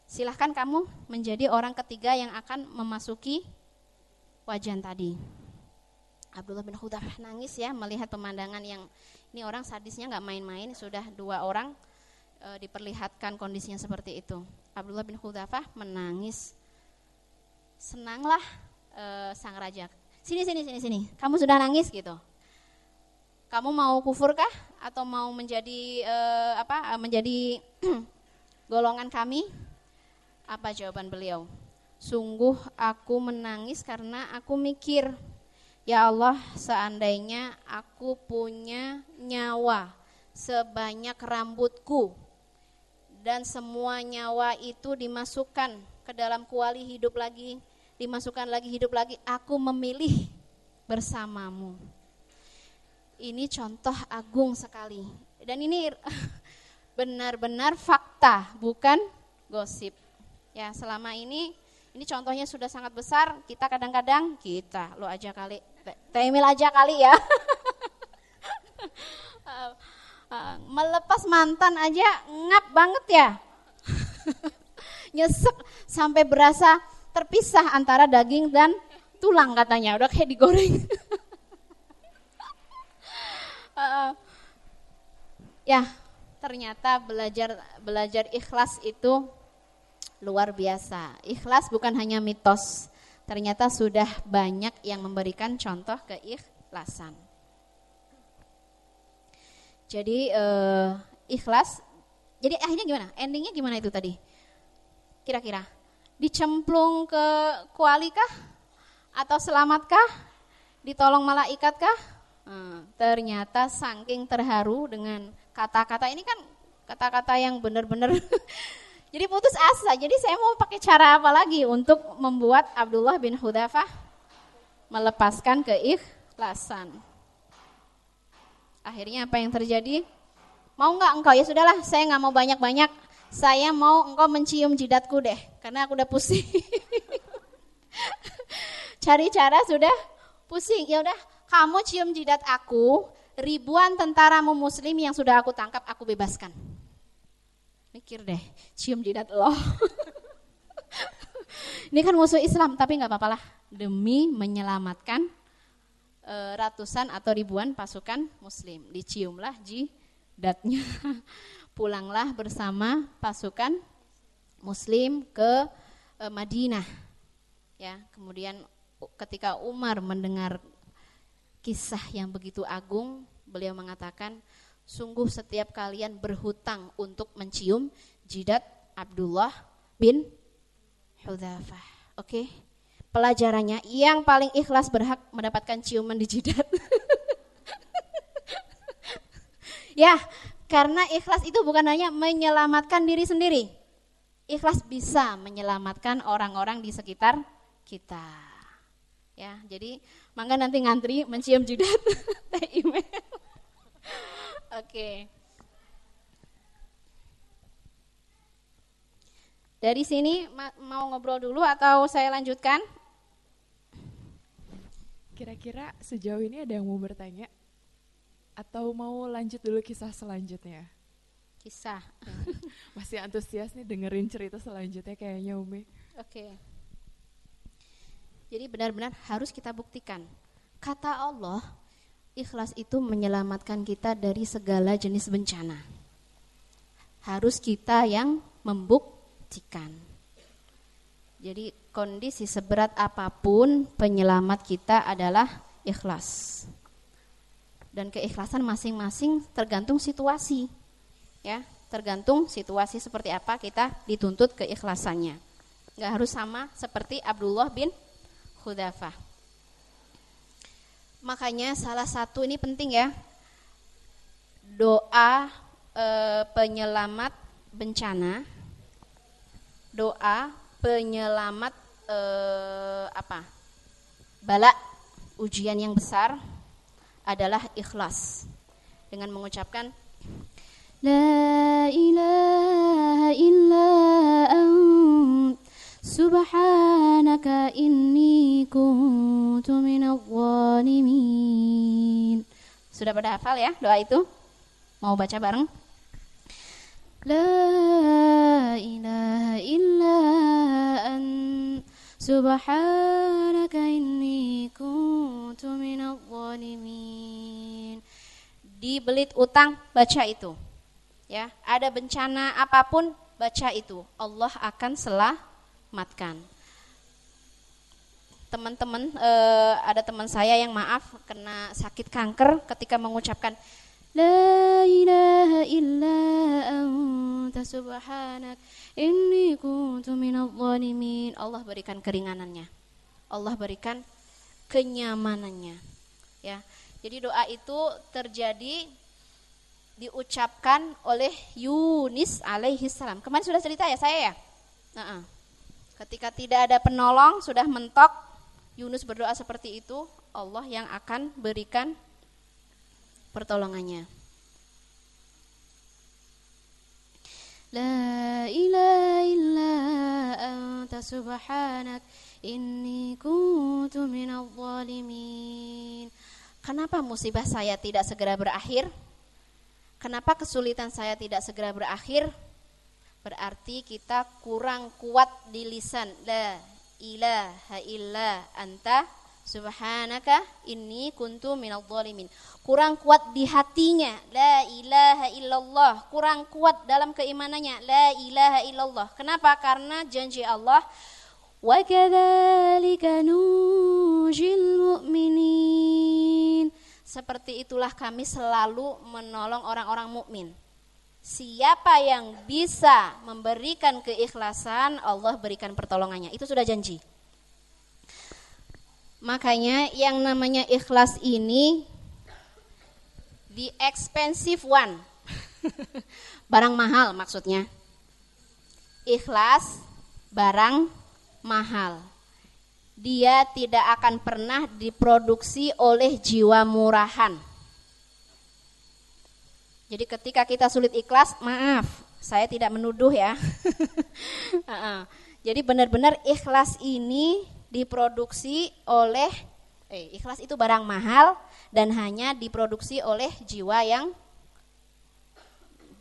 silahkan kamu menjadi orang ketiga yang akan memasuki wajan tadi. Abdullah bin Hudafah nangis ya melihat pemandangan yang ini orang sadisnya nggak main-main sudah dua orang e, diperlihatkan kondisinya seperti itu. Abdullah bin Hudafah menangis. Senanglah e, sang raja. Sini sini sini sini. Kamu sudah nangis gitu. Kamu mau kufurkah atau mau menjadi e, apa? Menjadi (clears throat) golongan kami? Apa jawaban beliau? Sungguh aku menangis karena aku mikir, ya Allah, seandainya aku punya nyawa sebanyak rambutku dan semua nyawa itu dimasukkan ke dalam kuali hidup lagi, dimasukkan lagi hidup lagi, aku memilih bersamamu. Ini contoh agung sekali. Dan ini (laughs) benar-benar fakta, bukan gosip. Ya, selama ini ini contohnya sudah sangat besar, kita kadang-kadang kita lo aja kali, Temil aja kali ya. (laughs) Melepas mantan aja ngap banget ya. (laughs) Nyesek sampai berasa terpisah antara daging dan tulang katanya, udah kayak digoreng. (laughs) ya, ternyata belajar belajar ikhlas itu luar biasa. Ikhlas bukan hanya mitos, ternyata sudah banyak yang memberikan contoh keikhlasan. Jadi uh, ikhlas, jadi akhirnya gimana? Endingnya gimana itu tadi? Kira-kira dicemplung ke kuali kah? Atau selamatkah? Ditolong malaikat kah? Hmm, ternyata saking terharu dengan kata-kata ini kan kata-kata yang benar-benar (laughs) Jadi putus asa. Jadi saya mau pakai cara apa lagi untuk membuat Abdullah bin Hudafah melepaskan keikhlasan. Akhirnya apa yang terjadi? Mau nggak engkau? Ya sudahlah, saya nggak mau banyak-banyak. Saya mau engkau mencium jidatku deh, karena aku udah pusing. (laughs) Cari cara sudah pusing. Ya udah, kamu cium jidat aku, ribuan tentaramu muslim yang sudah aku tangkap aku bebaskan. Mikir deh, cium jidat lo. (laughs) Ini kan musuh Islam, tapi nggak apa-apalah demi menyelamatkan e, ratusan atau ribuan pasukan muslim. Diciumlah jidatnya. (laughs) Pulanglah bersama pasukan muslim ke e, Madinah. Ya, kemudian ketika Umar mendengar kisah yang begitu agung, beliau mengatakan, sungguh setiap kalian berhutang untuk mencium jidat Abdullah bin Hudzafah. Oke. Okay? Pelajarannya yang paling ikhlas berhak mendapatkan ciuman di jidat. (laughs) ya, karena ikhlas itu bukan hanya menyelamatkan diri sendiri. Ikhlas bisa menyelamatkan orang-orang di sekitar kita. Ya, jadi mangga nanti ngantri mencium jidat (laughs) email. Oke. Dari sini mau ngobrol dulu atau saya lanjutkan? Kira-kira sejauh ini ada yang mau bertanya? Atau mau lanjut dulu kisah selanjutnya? Kisah. (laughs) Masih antusias nih dengerin cerita selanjutnya kayaknya Umi. Oke. Okay. Jadi benar-benar harus kita buktikan. Kata Allah, ikhlas itu menyelamatkan kita dari segala jenis bencana. Harus kita yang membuktikan. Jadi kondisi seberat apa pun penyelamat kita adalah ikhlas. Dan keikhlasan masing-masing tergantung situasi. Ya, tergantung situasi seperti apa kita dituntut keikhlasannya. Gak harus sama seperti Abdullah bin khudafah. Makanya salah satu ini penting ya. Doa e, penyelamat bencana. Doa penyelamat e, apa? Bala ujian yang besar adalah ikhlas. Dengan mengucapkan La ilaha illa Subhanaka inni kuntu minadh dhalimin. Sudah pada hafal ya doa itu? Mau baca bareng? La ilaha illa an Subhanaka inni kuntu minadh dhalimin. Dibelit utang baca itu. Ya, ada bencana apa pun baca itu. Allah akan selah matkan. Teman-teman, uh, ada teman saya yang maaf kena sakit kanker ketika mengucapkan La ilaha illa anta subhanak inni kuntu minadh dhalimin. Allah berikan keringanannya. Allah berikan kenyamanannya. Ya. Jadi doa itu terjadi diucapkan oleh Yunis alaihi salam. Kemarin sudah cerita ya saya ya? Nah, -uh. Ketika tidak ada penolong, sudah mentok, Yunus berdoa seperti itu, Allah yang akan berikan pertolongannya. La ilaha illa anta subhanak inni kuntu minadh dhalimin. Kenapa musibah saya tidak segera berakhir? Kenapa kesulitan saya tidak segera berakhir? Berarti kita kurang kuat di lisan. La ilaha illa anta. Subhanaka inni kuntu minadh dhalimin kurang kuat di hatinya. La ilaha illallah. Kurang kuat dalam keimanannya. La ilaha illallah. Kenapa? Karena janji Allah wa kadzalika nujil mu'minin. Seperti itulah kami selalu menolong orang-orang mukmin Siapa yang bisa memberikan keikhlasan, Allah berikan pertolongannya. Itu sudah janji. Makanya yang namanya ikhlas ini the expensive one. (laughs) barang mahal maksudnya. Ikhlas barang mahal. Dia tidak akan pernah diproduksi oleh jiwa murahan jadi ketika kita sulit ikhlas, maaf, saya tidak menuduh ya. (laughs) Jadi benar-benar ikhlas ini diproduksi oleh eh ikhlas itu barang mahal dan hanya diproduksi oleh jiwa yang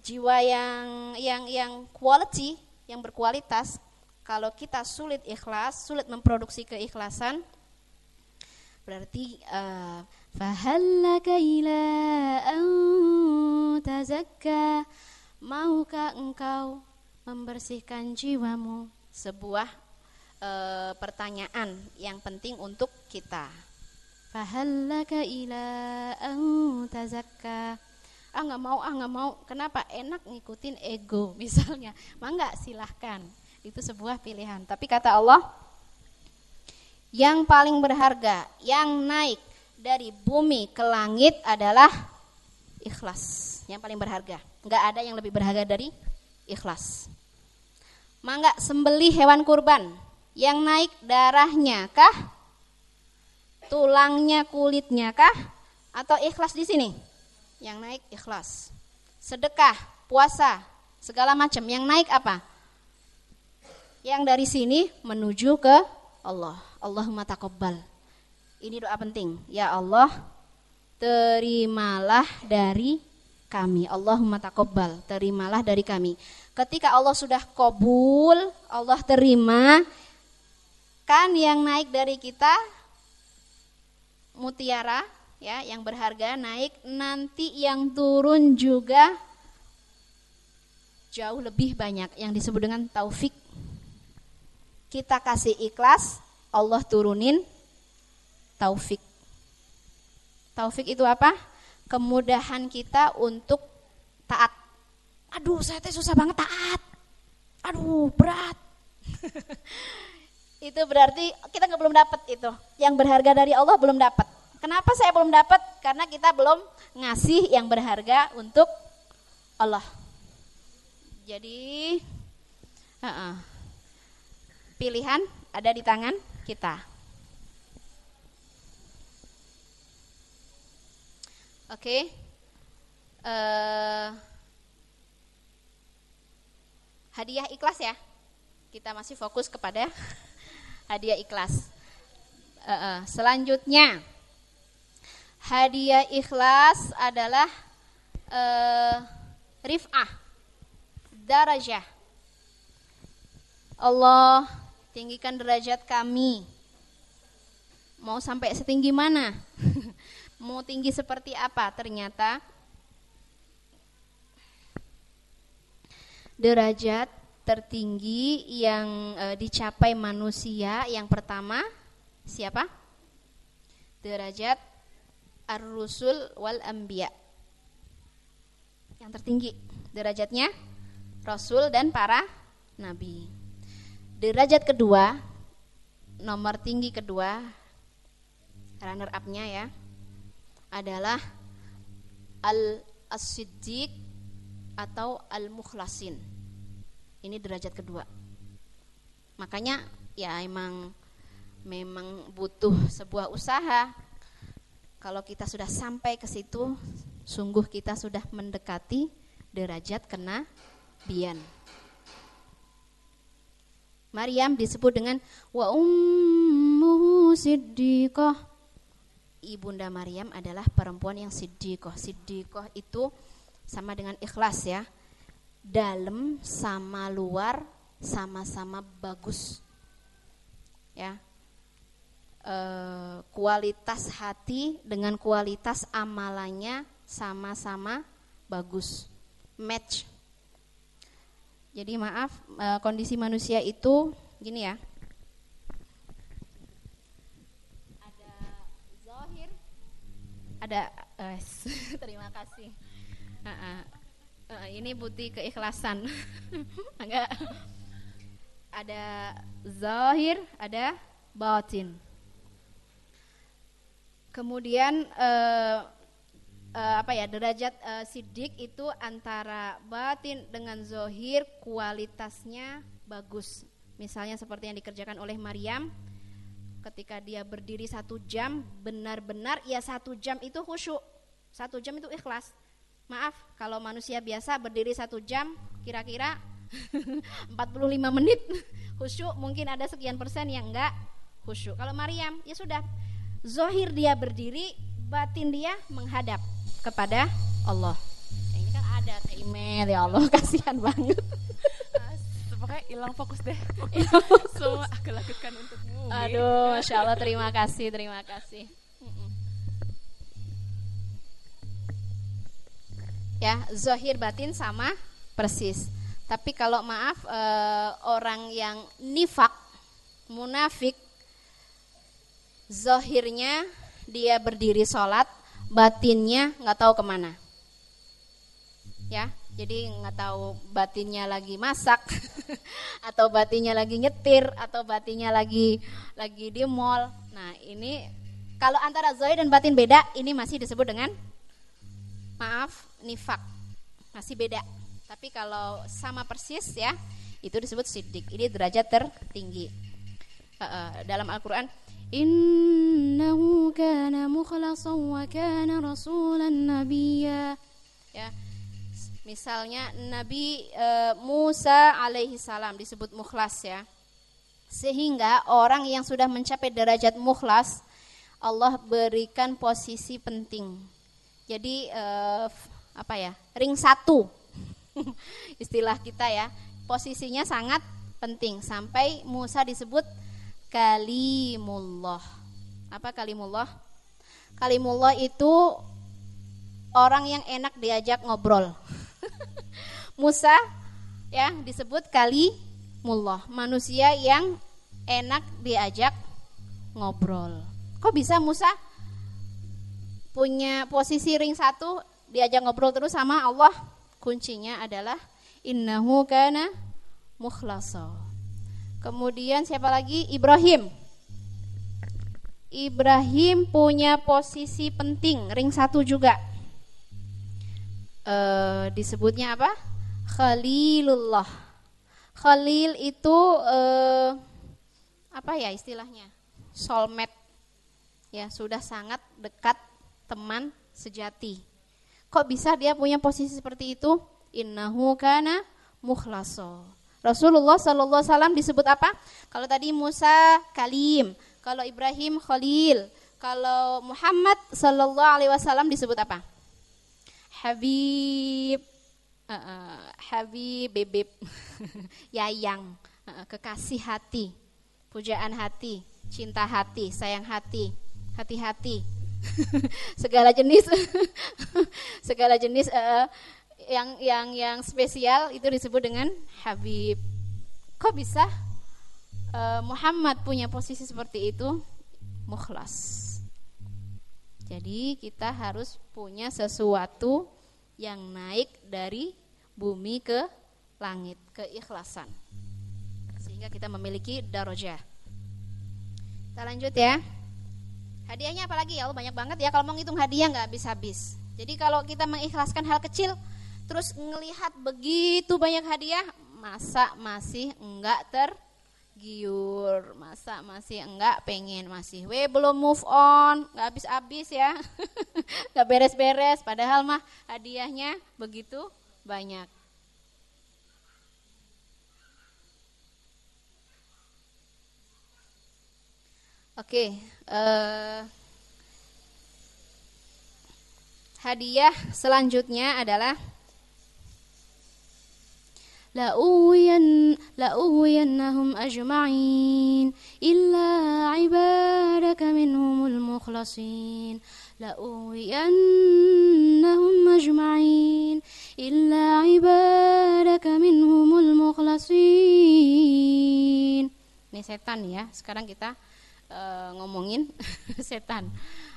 jiwa yang yang yang quality, yang berkualitas. Kalau kita sulit ikhlas, sulit memproduksi keikhlasan, berarti uh, fahallaka ila tazakka maukah engkau membersihkan jiwamu sebuah uh, pertanyaan yang penting untuk kita Fahallaka ila an tazakka. Ah nggak mau, ah nggak mau. Kenapa? Enak ngikutin ego (laughs) misalnya. Mangga silahkan. Itu sebuah pilihan. Tapi kata Allah, yang paling berharga, yang naik dari bumi ke langit adalah ikhlas. Yang paling berharga. Nggak ada yang lebih berharga dari ikhlas. Mangga sembelih hewan kurban. Yang naik darahnya kah? tulangnya, kulitnya kah? Atau ikhlas di sini? Yang naik ikhlas. Sedekah, puasa, segala macam. Yang naik apa? Yang dari sini menuju ke Allah. Allahumma taqabbal. Ini doa penting. Ya Allah, terimalah dari kami. Allahumma taqabbal, terimalah dari kami. Ketika Allah sudah kabul, Allah terima, kan yang naik dari kita mutiara ya yang berharga naik nanti yang turun juga jauh lebih banyak yang disebut dengan taufik kita kasih ikhlas Allah turunin taufik taufik itu apa kemudahan kita untuk taat aduh saya teh susah banget taat aduh berat (laughs) itu berarti kita nggak belum dapat itu. Yang berharga dari Allah belum dapat. Kenapa saya belum dapat? Karena kita belum ngasih yang berharga untuk Allah. Jadi uh -uh. pilihan ada di tangan kita. Oke. Okay. Uh, eh, hadiah ikhlas ya. Kita masih fokus kepada (laughs) hadiah ikhlas. Uh, uh. Selanjutnya, hadiah ikhlas adalah uh, rif'ah, darajah. Allah tinggikan derajat kami. Mau sampai setinggi mana? (laughs) Mau tinggi seperti apa? Ternyata derajat tertinggi yang e, dicapai manusia yang pertama siapa? Derajat ar-rusul wal anbiya. Yang tertinggi derajatnya rasul dan para nabi. Derajat kedua nomor tinggi kedua runner up-nya ya adalah al-siddiq atau al-mukhlasin ini derajat kedua. Makanya ya emang memang butuh sebuah usaha. Kalau kita sudah sampai ke situ, sungguh kita sudah mendekati derajat kena bian. Maryam disebut dengan wa ummuhu siddiqah. Ibunda Maryam adalah perempuan yang siddiqah. Siddiqah itu sama dengan ikhlas ya. Dalam sama luar sama-sama bagus. Ya. E, kualitas hati dengan kualitas amalannya sama-sama bagus. Match. Jadi maaf e, kondisi manusia itu gini ya ada zohir ada eh, (laughs) terima kasih. Uh -uh uh, ini bukti keikhlasan. (laughs) Enggak. Ada zahir ada batin. Kemudian uh, uh, apa ya derajat uh, sidik itu antara batin dengan zohir kualitasnya bagus. Misalnya seperti yang dikerjakan oleh Maryam ketika dia berdiri satu jam benar-benar ya satu jam itu khusyuk satu jam itu ikhlas Maaf, kalau manusia biasa berdiri satu jam, kira-kira (laughs) 45 menit (laughs) khusyuk, mungkin ada sekian persen yang enggak khusyuk. Kalau Maryam, ya sudah, Zohir dia berdiri, batin dia menghadap kepada Allah. Ya, ini kan ada Teh email ya Allah, (laughs) kasihan banget. Pokoknya hilang fokus deh. (laughs) Semua aku lakukan untukmu. Aduh, (laughs) masya Allah terima kasih, terima kasih. Ya, zohir batin sama persis. Tapi kalau maaf e, orang yang nifak, munafik, zohirnya dia berdiri sholat, batinnya nggak tahu ke mana. Ya, jadi nggak tahu batinnya lagi masak, (laughs) atau batinnya lagi nyetir, atau batinnya lagi lagi di mall. Nah ini kalau antara zohir dan batin beda, ini masih disebut dengan maaf nifak, masih beda. Tapi kalau sama persis ya, itu disebut sidik. Ini derajat tertinggi. Dalam Al-Qur'an, "Innahu kana mukhlasan wa kana rasulan nabiyya." Ya. Misalnya Nabi uh, Musa alaihi salam disebut mukhlas ya. Sehingga orang yang sudah mencapai derajat mukhlas Allah berikan posisi penting. Jadi uh, apa ya? Ring satu (laughs) istilah kita ya. Posisinya sangat penting sampai Musa disebut kalimullah. Apa kalimullah? Kalimullah itu orang yang enak diajak ngobrol. (laughs) (laughs) Musa ya disebut kalimullah, manusia yang enak diajak ngobrol. Kok bisa Musa punya posisi ring satu diajak ngobrol terus sama Allah? kuncinya adalah innahu kana mukhlasa. Kemudian siapa lagi? Ibrahim. Ibrahim punya posisi penting, ring satu juga. E, disebutnya apa? Khalilullah. Khalil itu e, apa ya istilahnya? Soulmate. Ya, sudah sangat dekat teman sejati. Kok bisa dia punya posisi seperti itu? Innahu kana mukhlaso. Rasulullah sallallahu alaihi wasallam disebut apa? Kalau tadi Musa kalim, kalau Ibrahim khalil, kalau Muhammad sallallahu alaihi wasallam disebut apa? Habib. Uh, Habib bebeb (laughs) yayang. Uh, kekasih hati. Pujaan hati. Cinta hati. Sayang hati. Hati-hati. (laughs) Segala jenis. (laughs) Segala jenis uh, yang yang yang spesial itu disebut dengan Habib. Kok bisa uh, Muhammad punya posisi seperti itu? Mukhlas. Jadi kita harus punya sesuatu yang naik dari bumi ke langit, keikhlasan. Sehingga kita memiliki darajah. Kita lanjut ya. Hadiahnya apalagi ya Allah banyak banget ya kalau mau ngitung hadiah nggak habis-habis. Jadi kalau kita mengikhlaskan hal kecil terus ngelihat begitu banyak hadiah masa masih enggak tergiur masa masih enggak? Pengen masih. We belum move on. Nggak habis-habis ya. (laughs) Nggak beres-beres. Padahal mah hadiahnya begitu banyak. Oke, okay, uh, eh, hadiah selanjutnya adalah لأغوين لأغوينهم أجمعين إلا عبادك منهم المخلصين لأغوينهم أجمعين إلا عبادك منهم المخلصين Ini setan ya. Sekarang kita uh, ngomongin (laughs) setan.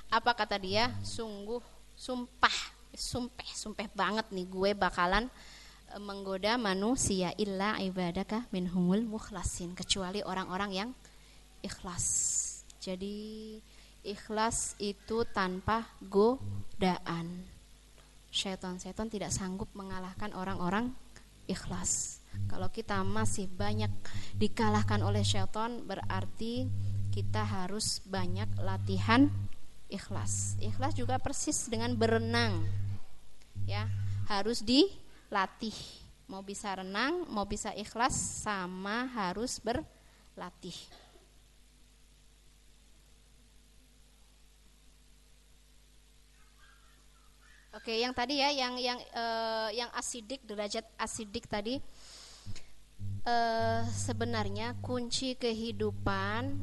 Apa kata dia? Sungguh sumpah, sumpah, sumpah banget nih gue bakalan uh, menggoda manusia illa ibadakah minhumul mukhlasin kecuali orang-orang yang ikhlas. Jadi ikhlas itu tanpa godaan. Setan-setan tidak sanggup mengalahkan orang-orang ikhlas. Kalau kita masih banyak dikalahkan oleh syaitan berarti kita harus banyak latihan ikhlas. Ikhlas juga persis dengan berenang. Ya, harus latih. Mau bisa renang mau bisa ikhlas sama harus berlatih. Oke, yang tadi ya, yang yang eh, yang asidik derajat asidik tadi. Eh, sebenarnya kunci kehidupan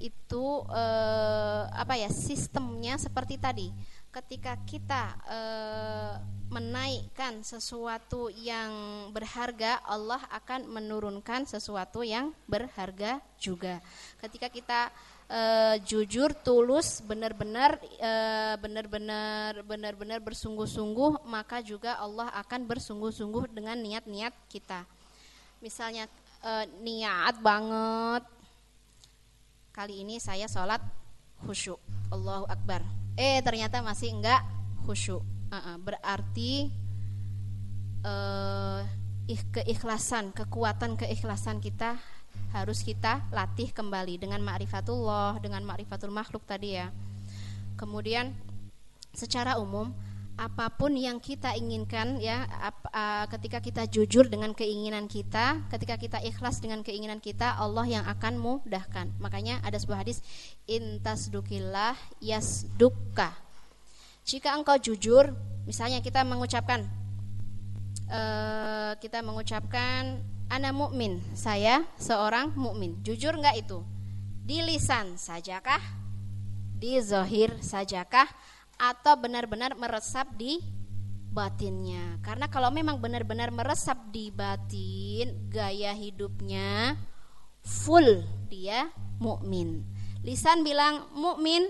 itu eh, apa ya sistemnya seperti tadi. Ketika kita uh, menaikkan sesuatu yang berharga, Allah akan menurunkan sesuatu yang berharga juga. Ketika kita uh, jujur, tulus, benar-benar uh, benar-benar benar-benar bersungguh-sungguh, maka juga Allah akan bersungguh-sungguh dengan niat-niat kita. Misalnya uh, niat banget kali ini saya sholat khusyuk, Allahu Akbar. Eh ternyata masih enggak khusyuk. Uh -uh, berarti uh, keikhlasan, kekuatan keikhlasan kita harus kita latih kembali dengan ma'rifatullah, dengan ma'rifatul makhluk tadi ya. Kemudian secara umum apa pun yang kita inginkan ya ap, uh, ketika kita jujur dengan keinginan kita, ketika kita ikhlas dengan keinginan kita, Allah yang akan mudahkan. Makanya ada sebuah hadis intasdukillah yasdukka. Jika engkau jujur, misalnya kita mengucapkan uh, kita mengucapkan ana mukmin, saya seorang mukmin. Jujur enggak itu? Di lisan sajakah? Di zohir sajakah? Atau benar-benar meresap di batinnya? Karena kalau memang benar-benar meresap di batin, gaya hidupnya full dia mukmin. Lisan bilang mukmin,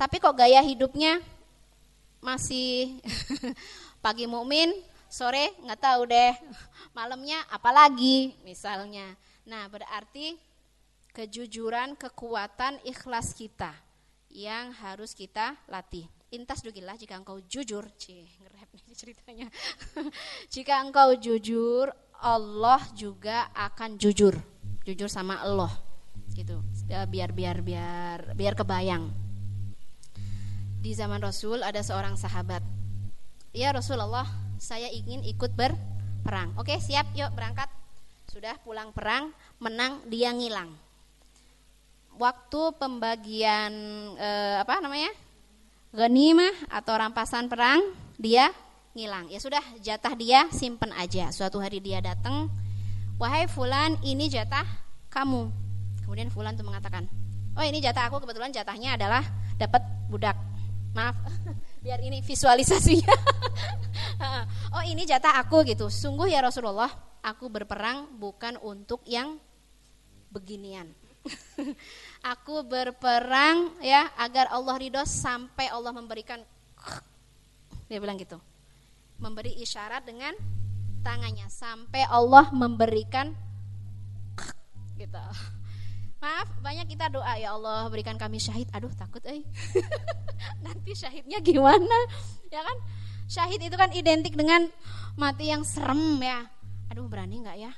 tapi kok gaya hidupnya masih (laughs) pagi mukmin, sore nggak tahu deh malamnya apalagi misalnya nah berarti kejujuran kekuatan ikhlas kita yang harus kita latih intas dugilah jika engkau jujur cih ngerep nih ceritanya (laughs) jika engkau jujur Allah juga akan jujur jujur sama Allah gitu biar biar biar biar kebayang di zaman Rasul ada seorang sahabat ya Rasulullah saya ingin ikut berperang. Oke, siap, yuk berangkat. Sudah pulang perang, menang, dia ngilang. Waktu pembagian eh, apa namanya? Ghanimah atau rampasan perang, dia ngilang. Ya sudah, jatah dia simpen aja. Suatu hari dia datang, "Wahai fulan, ini jatah kamu." Kemudian fulan tuh mengatakan, "Oh, ini jatah aku kebetulan jatahnya adalah dapat budak." Maaf. (laughs) biar ini visualisasinya. (laughs) oh ini jatah aku gitu. Sungguh ya Rasulullah, aku berperang bukan untuk yang beginian. (laughs) aku berperang ya agar Allah ridho sampai Allah memberikan dia bilang gitu. Memberi isyarat dengan tangannya sampai Allah memberikan gitu. Maaf, banyak kita doa ya Allah berikan kami syahid. Aduh takut eh. (laughs) Nanti syahidnya gimana? Ya kan? Syahid itu kan identik dengan mati yang serem ya. Aduh berani nggak ya?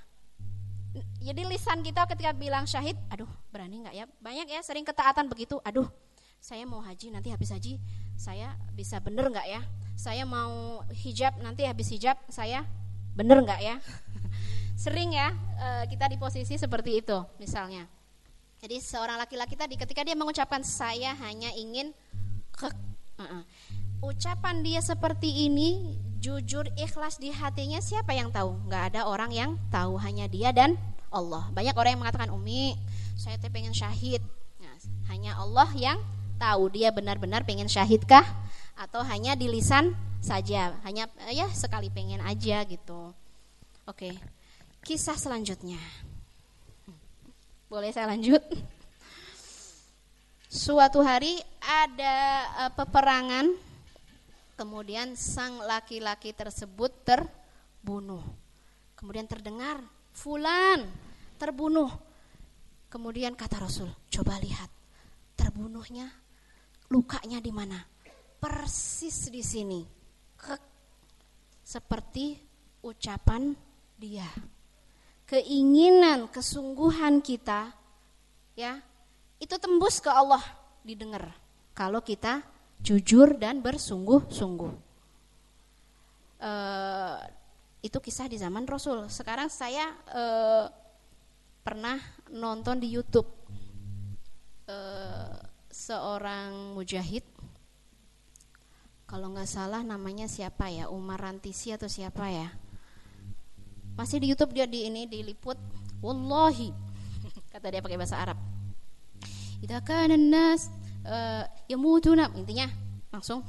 Jadi lisan kita ketika bilang syahid, aduh berani nggak ya? Banyak ya sering ketaatan begitu. Aduh, saya mau haji nanti habis haji saya bisa bener nggak ya? Saya mau hijab nanti habis hijab saya bener nggak ya? (laughs) sering ya eh, kita di posisi seperti itu misalnya. Jadi seorang laki-laki tadi ketika dia mengucapkan saya hanya ingin ke. Ucapan dia seperti ini jujur ikhlas di hatinya siapa yang tahu? Nggak ada orang yang tahu hanya dia dan Allah. Banyak orang yang mengatakan Umi, saya teh pengen syahid. Nah, hanya Allah yang tahu dia benar-benar pengen syahidkah atau hanya di lisan saja, hanya ya sekali pengen aja gitu. Oke. Kisah selanjutnya. Boleh saya lanjut? Suatu hari ada uh, peperangan, kemudian sang laki-laki tersebut terbunuh. Kemudian terdengar, Fulan terbunuh. Kemudian kata Rasul, coba lihat, terbunuhnya, lukanya di mana? Persis di sini, seperti ucapan dia keinginan, kesungguhan kita ya, itu tembus ke Allah didengar kalau kita jujur dan bersungguh-sungguh. E, itu kisah di zaman Rasul. Sekarang saya e, pernah nonton di YouTube. E, seorang mujahid kalau nggak salah namanya siapa ya? Umar Rantisi atau siapa ya? Masih di YouTube dia di ini diliput. Wallahi (laughs) kata dia pakai bahasa Arab. Itu kana nas uh, yamutuna intinya langsung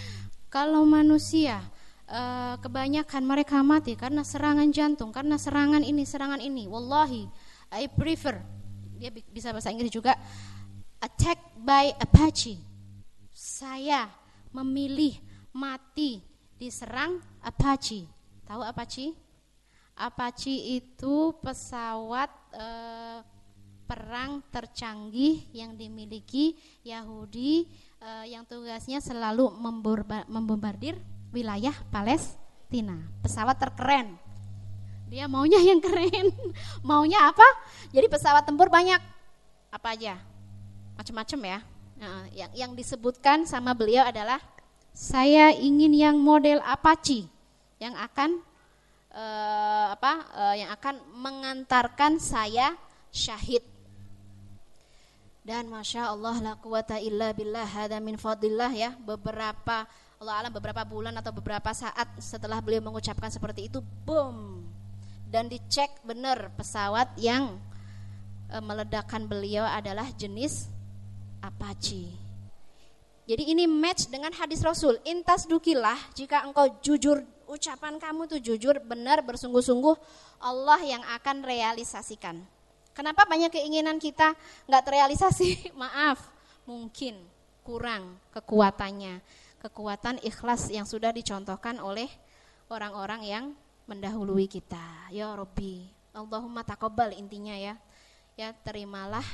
(laughs) kalau manusia uh, kebanyakan mereka mati karena serangan jantung karena serangan ini serangan ini wallahi I prefer dia bisa bahasa Inggris juga attack by Apache saya memilih mati diserang Apache. Tahu Apache? Apache itu pesawat eh, perang tercanggih yang dimiliki Yahudi eh, yang tugasnya selalu membombardir wilayah Palestina. Pesawat terkeren. Dia maunya yang keren. (laughs) maunya apa? Jadi pesawat tempur banyak. Apa aja? Macam-macam ya Nah, yang yang disebutkan sama beliau adalah saya ingin yang model Apache yang akan uh, apa uh, yang akan mengantarkan saya syahid. Dan masya Allah la quwata illa billah hada min fadillah ya beberapa Allah alam beberapa bulan atau beberapa saat setelah beliau mengucapkan seperti itu boom dan dicek benar pesawat yang e, meledakkan beliau adalah jenis Apache. Jadi ini match dengan hadis Rasul. Intas dukilah jika engkau jujur ucapan kamu tuh jujur, benar, bersungguh-sungguh, Allah yang akan realisasikan. Kenapa banyak keinginan kita nggak terrealisasi? (laughs) Maaf, mungkin kurang kekuatannya, kekuatan ikhlas yang sudah dicontohkan oleh orang-orang yang mendahului kita. Ya Robbi, Allahumma takobal intinya ya. Ya terimalah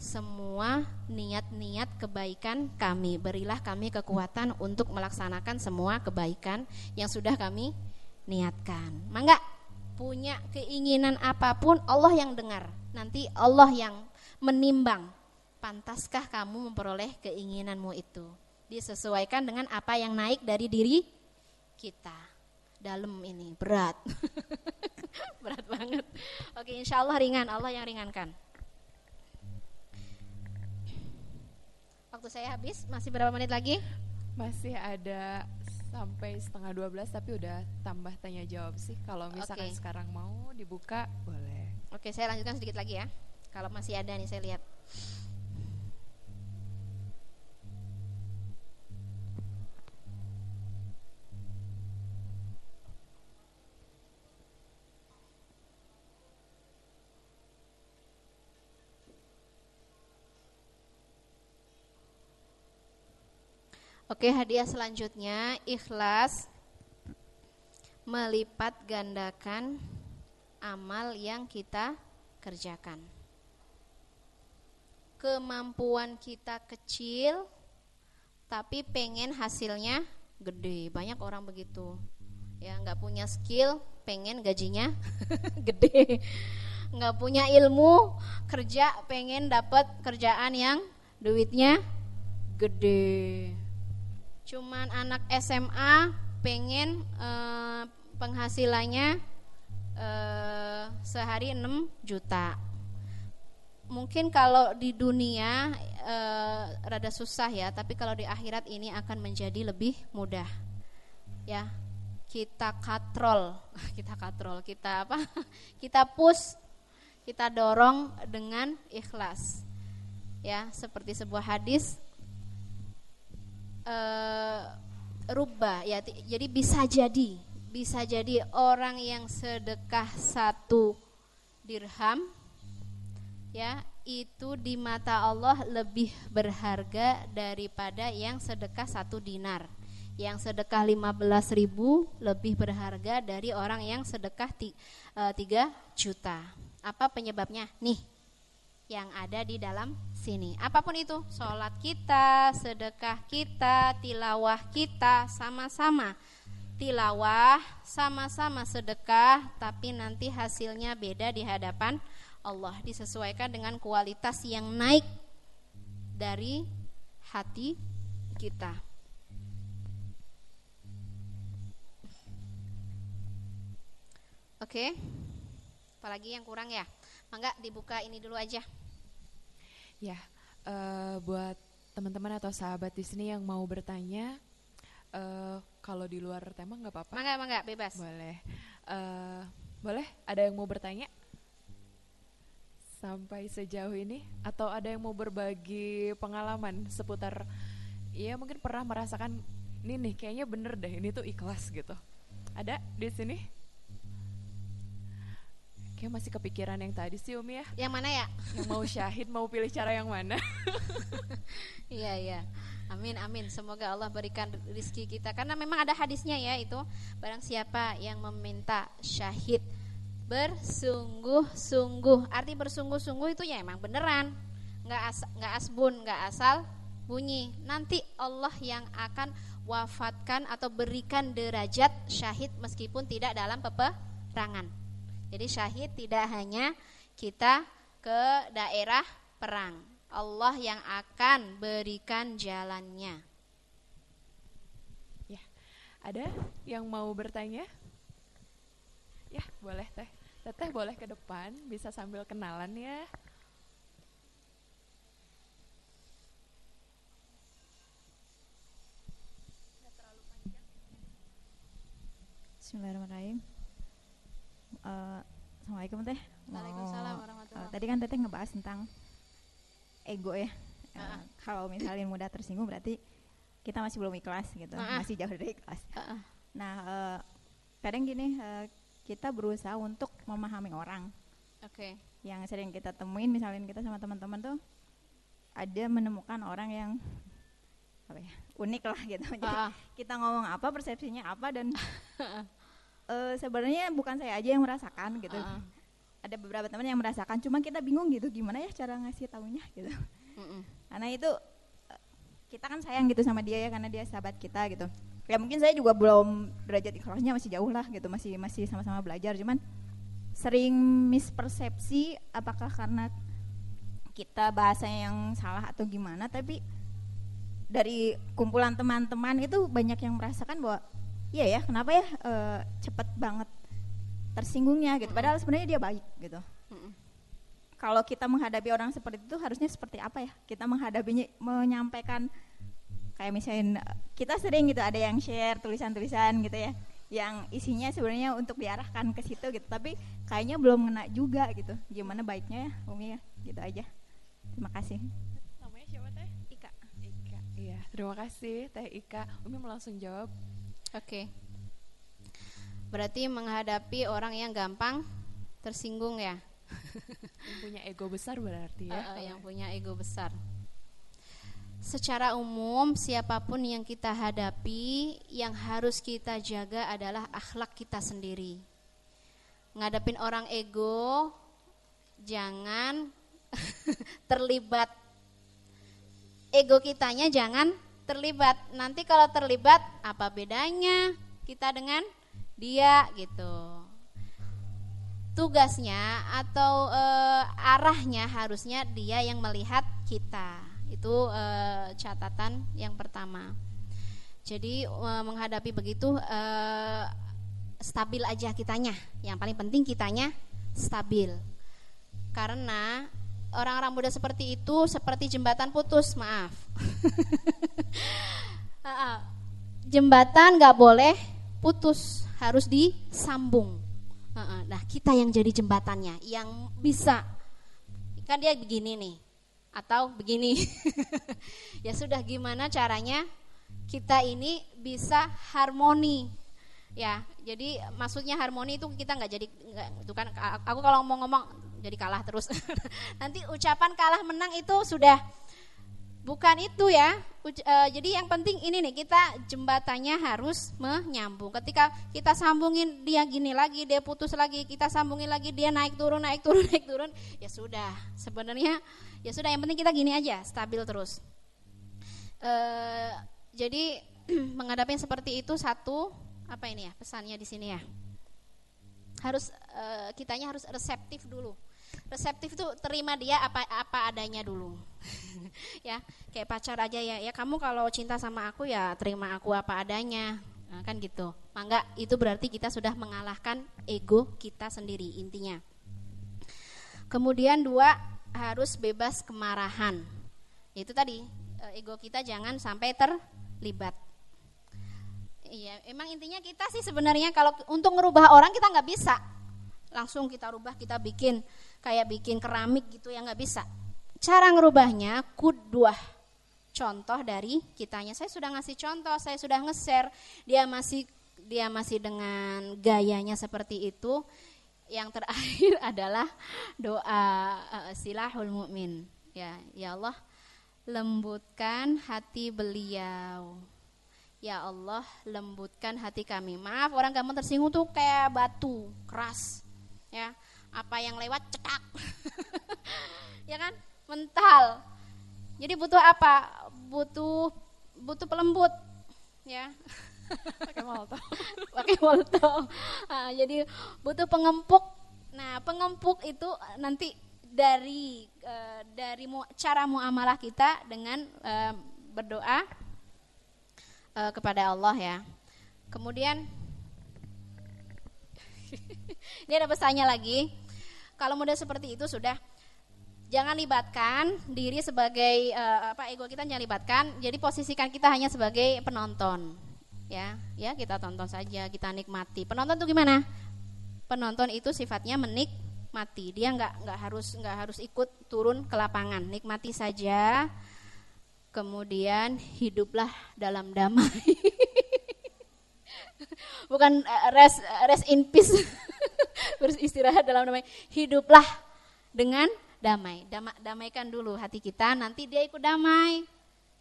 semua niat-niat kebaikan kami. Berilah kami kekuatan untuk melaksanakan semua kebaikan yang sudah kami niatkan. Mangga punya keinginan apa pun Allah yang dengar. Nanti Allah yang menimbang. Pantaskah kamu memperoleh keinginanmu itu? Disesuaikan dengan apa yang naik dari diri kita. Dalam ini berat. (laughs) berat banget. Oke, insya Allah ringan. Allah yang ringankan. Waktu saya habis, masih berapa menit lagi? Masih ada sampai setengah 12 tapi udah tambah tanya jawab sih. Kalau misalkan okay. sekarang mau dibuka, boleh. Oke, saya lanjutkan sedikit lagi ya. Kalau masih ada nih saya lihat. Oke, hadiah selanjutnya ikhlas melipat gandakan amal yang kita kerjakan. Kemampuan kita kecil tapi pengen hasilnya gede. Banyak orang begitu. Ya, nggak punya skill, pengen gajinya (laughs) gede. Nggak punya ilmu, kerja pengen dapat kerjaan yang duitnya gede cuman anak SMA pengen eh, penghasilannya eh, sehari 6 juta. Mungkin kalau di dunia eh, rada susah ya tapi kalau di akhirat ini akan menjadi lebih mudah. Ya kita katrol (laughs) kita katrol kita apa? (laughs) Kita push kita dorong dengan ikhlas. Ya seperti sebuah hadis uh, rubah ya jadi bisa jadi bisa jadi orang yang sedekah satu dirham ya itu di mata Allah lebih berharga daripada yang sedekah satu dinar yang sedekah 15 ribu lebih berharga dari orang yang sedekah 3 eh, juta apa penyebabnya nih yang ada di dalam sini. Apa pun itu, sholat kita, sedekah kita, tilawah kita, sama-sama. Tilawah sama-sama sedekah, tapi nanti hasilnya beda di hadapan Allah. Disesuaikan dengan kualitas yang naik dari hati kita. Oke, apalagi yang kurang ya? Mangga dibuka ini dulu aja. Ya, uh, buat teman-teman atau sahabat di sini yang mau bertanya, uh, kalau di luar tema nggak apa-apa. Mangga, mangga, bebas. Boleh. Uh, boleh? Ada yang mau bertanya? Sampai sejauh ini atau ada yang mau berbagi pengalaman seputar Iya mungkin pernah merasakan ini nih kayaknya bener deh ini tuh ikhlas gitu. Ada di sini? Kayak masih kepikiran yang tadi sih Umi ya. Yang mana ya? Yang mau syahid mau pilih cara yang mana? (laughs) iya iya. Amin amin. Semoga Allah berikan rizki kita karena memang ada hadisnya ya itu barang siapa yang meminta syahid bersungguh-sungguh. Arti bersungguh-sungguh itu ya emang beneran. nggak as nggak asbun, nggak asal bunyi. Nanti Allah yang akan wafatkan atau berikan derajat syahid meskipun tidak dalam peperangan. Jadi syahid tidak hanya kita ke daerah perang, Allah yang akan berikan jalannya. Ya, ada yang mau bertanya? Ya, boleh teh. Teteh boleh ke depan, bisa sambil kenalan ya. Bismillahirrahmanirrahim. Uh, Assalamualaikum teh. Waalaikumsalam warahmatullahi uh, Tadi kan teteh ngebahas tentang ego ya. Uh, (laughs) kalau misalnya mudah tersinggung berarti kita masih belum ikhlas gitu, uh (laughs) masih jauh dari ikhlas. (laughs) Uh Nah, uh, kadang gini uh, kita berusaha untuk memahami orang. Oke. Okay. Yang sering kita temuin misalnya kita sama teman-teman tuh ada menemukan orang yang apa ya unik lah gitu. Jadi uh kita ngomong apa persepsinya apa dan uh, sebenarnya bukan saya aja yang merasakan gitu. Uh ada beberapa teman yang merasakan, cuma kita bingung gitu gimana ya cara ngasih taunya gitu. Mm -mm. Karena itu eh, kita kan sayang gitu sama dia ya karena dia sahabat kita gitu. Ya mungkin saya juga belum derajat ikhlasnya masih jauh lah gitu, masih masih sama-sama belajar cuman sering mispersepsi apakah karena kita bahasanya yang salah atau gimana tapi dari kumpulan teman-teman itu banyak yang merasakan bahwa iya ya kenapa ya e, cepet banget tersinggungnya gitu. Padahal sebenarnya dia baik gitu. Kalau kita menghadapi orang seperti itu harusnya seperti apa ya? Kita menghadapinya menyampaikan kayak misalnya kita sering gitu ada yang share tulisan-tulisan gitu ya yang isinya sebenarnya untuk diarahkan ke situ gitu. Tapi kayaknya belum ngena juga gitu. Gimana baiknya ya Umi ya? Gitu aja. Terima kasih. Namanya siapa teh? Ika. Ika iya. Terima kasih teh Ika. Umi mau langsung jawab. Oke. okay. Berarti menghadapi orang yang gampang tersinggung ya (laughs) yang punya ego besar berarti ya. Uh, yang punya ego besar. Secara umum siapa pun yang kita hadapi yang harus kita jaga adalah akhlak kita sendiri. Ngadepin orang ego jangan (laughs) terlibat ego kitanya jangan terlibat. Nanti kalau terlibat apa bedanya kita dengan dia gitu tugasnya atau e, arahnya harusnya dia yang melihat kita. Itu e, catatan yang pertama. Jadi e, menghadapi begitu e, stabil aja kitanya. Yang paling penting kitanya stabil. Karena orang-orang muda seperti itu seperti jembatan putus, maaf. (laughs) jembatan nggak boleh putus, harus disambung Nah, kita yang jadi jembatannya, yang bisa kan dia begini nih atau begini. (laughs) ya sudah gimana caranya kita ini bisa harmoni. Ya, jadi maksudnya harmoni itu kita nggak jadi gak, itu kan aku kalau mau ngomong jadi kalah terus. (laughs) Nanti ucapan kalah menang itu sudah Bukan itu ya. Uh, jadi yang penting ini nih kita jembatannya harus menyambung. Ketika kita sambungin dia gini lagi, dia putus lagi, kita sambungin lagi dia naik turun naik turun (laughs) naik turun, ya sudah. Sebenarnya ya sudah yang penting kita gini aja, stabil terus. Uh, jadi (clears throat) menghadapi seperti itu satu apa ini ya pesannya di sini ya. Harus uh, kitanya harus reseptif dulu reseptif tuh terima dia apa apa adanya dulu. (laughs) Ya kayak pacar aja ya. Ya kamu kalau cinta sama aku ya terima aku apa adanya. Nah, kan gitu. Mangga itu berarti kita sudah mengalahkan ego kita sendiri intinya. Kemudian dua harus bebas kemarahan. Itu tadi eh, ego kita jangan sampai terlibat. Iya, emang intinya kita sih sebenarnya kalau untuk ngerubah orang kita nggak bisa. Langsung kita rubah, kita bikin kayak bikin keramik gitu ya nggak bisa. Cara ngerubahnya kudwah contoh dari kitanya. Saya sudah ngasih contoh, saya sudah nge-share, dia masih dia masih dengan gayanya seperti itu. Yang terakhir (laughs) adalah doa uh, silahul mukmin. Ya, ya Allah, lembutkan hati beliau. Ya Allah, lembutkan hati kami. Maaf, orang kamu tersinggung tuh kayak batu keras. Ya, apa yang lewat cetak. (laughs) ya kan? Mental. Jadi butuh apa? Butuh butuh pelembut. Ya. (laughs) Pakai molto. (laughs) Pakai molto. Nah, jadi butuh pengempuk. Nah, pengempuk itu nanti dari uh, dari mu, cara muamalah kita dengan uh, berdoa uh, kepada Allah ya. Kemudian ini ada pesannya lagi. Kalau mudah seperti itu sudah jangan libatkan diri sebagai uh, apa ego kita jangan libatkan. Jadi posisikan kita hanya sebagai penonton. Ya, ya kita tonton saja, kita nikmati. Penonton itu gimana? Penonton itu sifatnya menikmati. Dia nggak nggak harus nggak harus ikut turun ke lapangan. Nikmati saja kemudian hiduplah dalam damai. (laughs) Bukan eh, rest rest in peace. (laughs) (laughs) Beristirahat dalam damai. Hiduplah dengan damai. Dama, damaikan dulu hati kita, nanti dia ikut damai.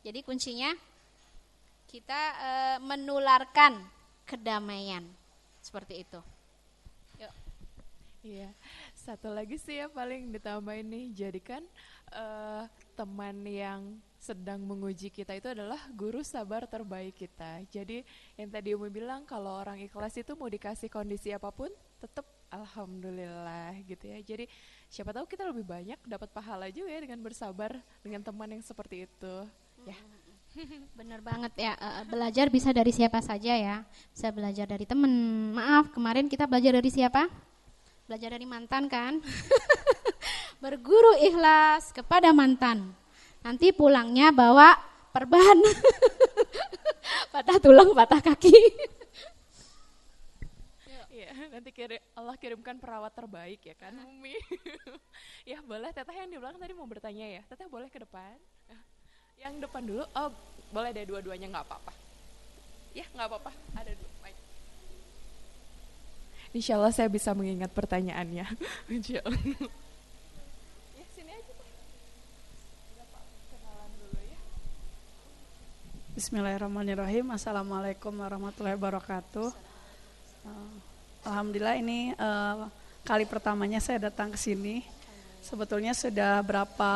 Jadi kuncinya kita e, menularkan kedamaian. Seperti itu. Yuk. Iya. Satu lagi sih ya paling ditambahin nih, jadikan uh, teman yang sedang menguji kita itu adalah guru sabar terbaik kita. Jadi yang tadi Umi bilang kalau orang ikhlas itu mau dikasih kondisi apa pun tetap alhamdulillah gitu ya. Jadi siapa tahu kita lebih banyak dapat pahala juga ya dengan bersabar dengan teman yang seperti itu. Ya. (laughs) Bener banget ya, uh, belajar bisa dari siapa saja ya. Bisa belajar dari temen. Maaf, kemarin kita belajar dari siapa? Belajar dari mantan kan? (laughs) Berguru ikhlas kepada mantan Nanti pulangnya bawa perban. (laughs) patah tulang, patah kaki. Nanti kirim, Allah kirimkan perawat terbaik ya kan, Umi. (laughs) ya boleh, Teteh yang di belakang tadi mau bertanya ya. Teteh boleh ke depan. Yang depan dulu, oh boleh deh dua-duanya nggak apa-apa. Ya nggak apa-apa, ada dua. Baik. Insya Allah saya bisa mengingat pertanyaannya. (laughs) Insya Allah. Bismillahirrahmanirrahim. Assalamualaikum warahmatullahi wabarakatuh. Uh, Alhamdulillah ini uh, kali pertamanya saya datang ke sini. Sebetulnya sudah berapa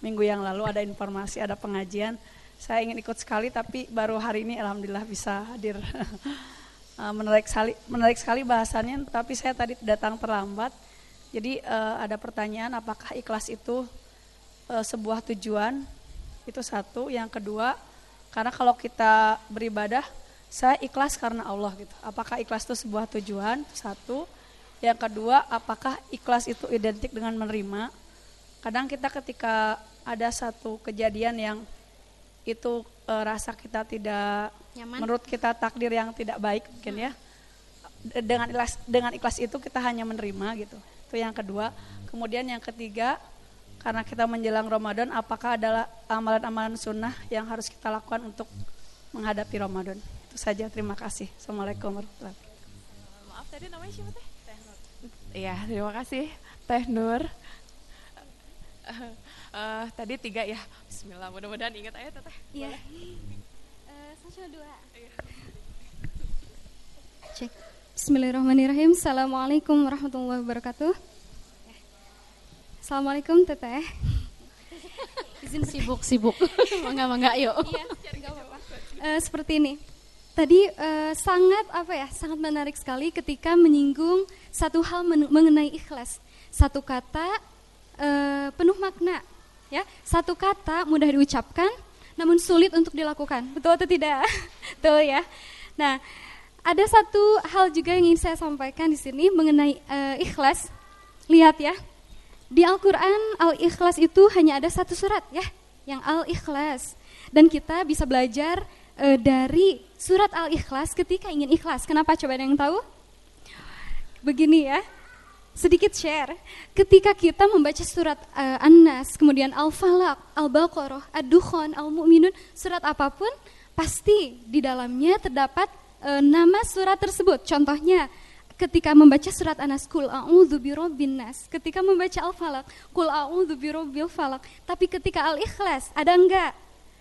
minggu yang lalu ada informasi, ada pengajian. Saya ingin ikut sekali, tapi baru hari ini Alhamdulillah bisa hadir. uh, (laughs) menarik sekali, menarik sekali bahasannya. Tapi saya tadi datang terlambat. Jadi uh, ada pertanyaan, apakah ikhlas itu uh, sebuah tujuan? Itu satu. Yang kedua, karena kalau kita beribadah, saya ikhlas karena Allah gitu. Apakah ikhlas itu sebuah tujuan? Satu. Yang kedua, apakah ikhlas itu identik dengan menerima? Kadang kita ketika ada satu kejadian yang itu e, rasa kita tidak Nyaman. menurut kita takdir yang tidak baik mungkin ya. Dengan ikhlas dengan ikhlas itu kita hanya menerima gitu. Itu yang kedua. Kemudian yang ketiga, karena kita menjelang Ramadan, apakah adalah amalan-amalan sunnah yang harus kita lakukan untuk menghadapi Ramadan? Itu saja, terima kasih. Assalamualaikum warahmatullahi wabarakatuh. Maaf tadi namanya siapa teh? Teh Nur. Iya, terima kasih Teh Nur. Uh, uh, tadi tiga ya. Bismillah, mudah-mudahan ingat aja Teh. Iya. Uh, satu dua. Iya. Cek. Bismillahirrahmanirrahim. Assalamualaikum warahmatullahi wabarakatuh. Assalamualaikum Teteh. Izin sibuk-sibuk. (laughs) mangga mangga yuk. Iya, apa-apa. Uh, seperti ini. Tadi uh, sangat apa ya? Sangat menarik sekali ketika menyinggung satu hal men mengenai ikhlas. Satu kata uh, penuh makna, ya. Satu kata mudah diucapkan, namun sulit untuk dilakukan. Betul atau tidak? (laughs) Betul ya. Nah, ada satu hal juga yang ingin saya sampaikan di sini mengenai uh, ikhlas. Lihat ya, di Al-Quran Al-Ikhlas itu hanya ada satu surat ya, yang Al-Ikhlas. Dan kita bisa belajar uh, dari surat Al-Ikhlas ketika ingin ikhlas. Kenapa coba ada yang tahu? Begini ya. Sedikit share. Ketika kita membaca surat uh, An-Nas, kemudian Al-Falaq, Al-Baqarah, Ad-Dukhan, Al-Mu'minun, surat apa pun pasti di dalamnya terdapat uh, nama surat tersebut. Contohnya ketika membaca surat An-Nas kul a'udzu birabbin nas, ketika membaca Al-Falaq kul a'udzu birabbil falaq. Tapi ketika Al-Ikhlas ada enggak?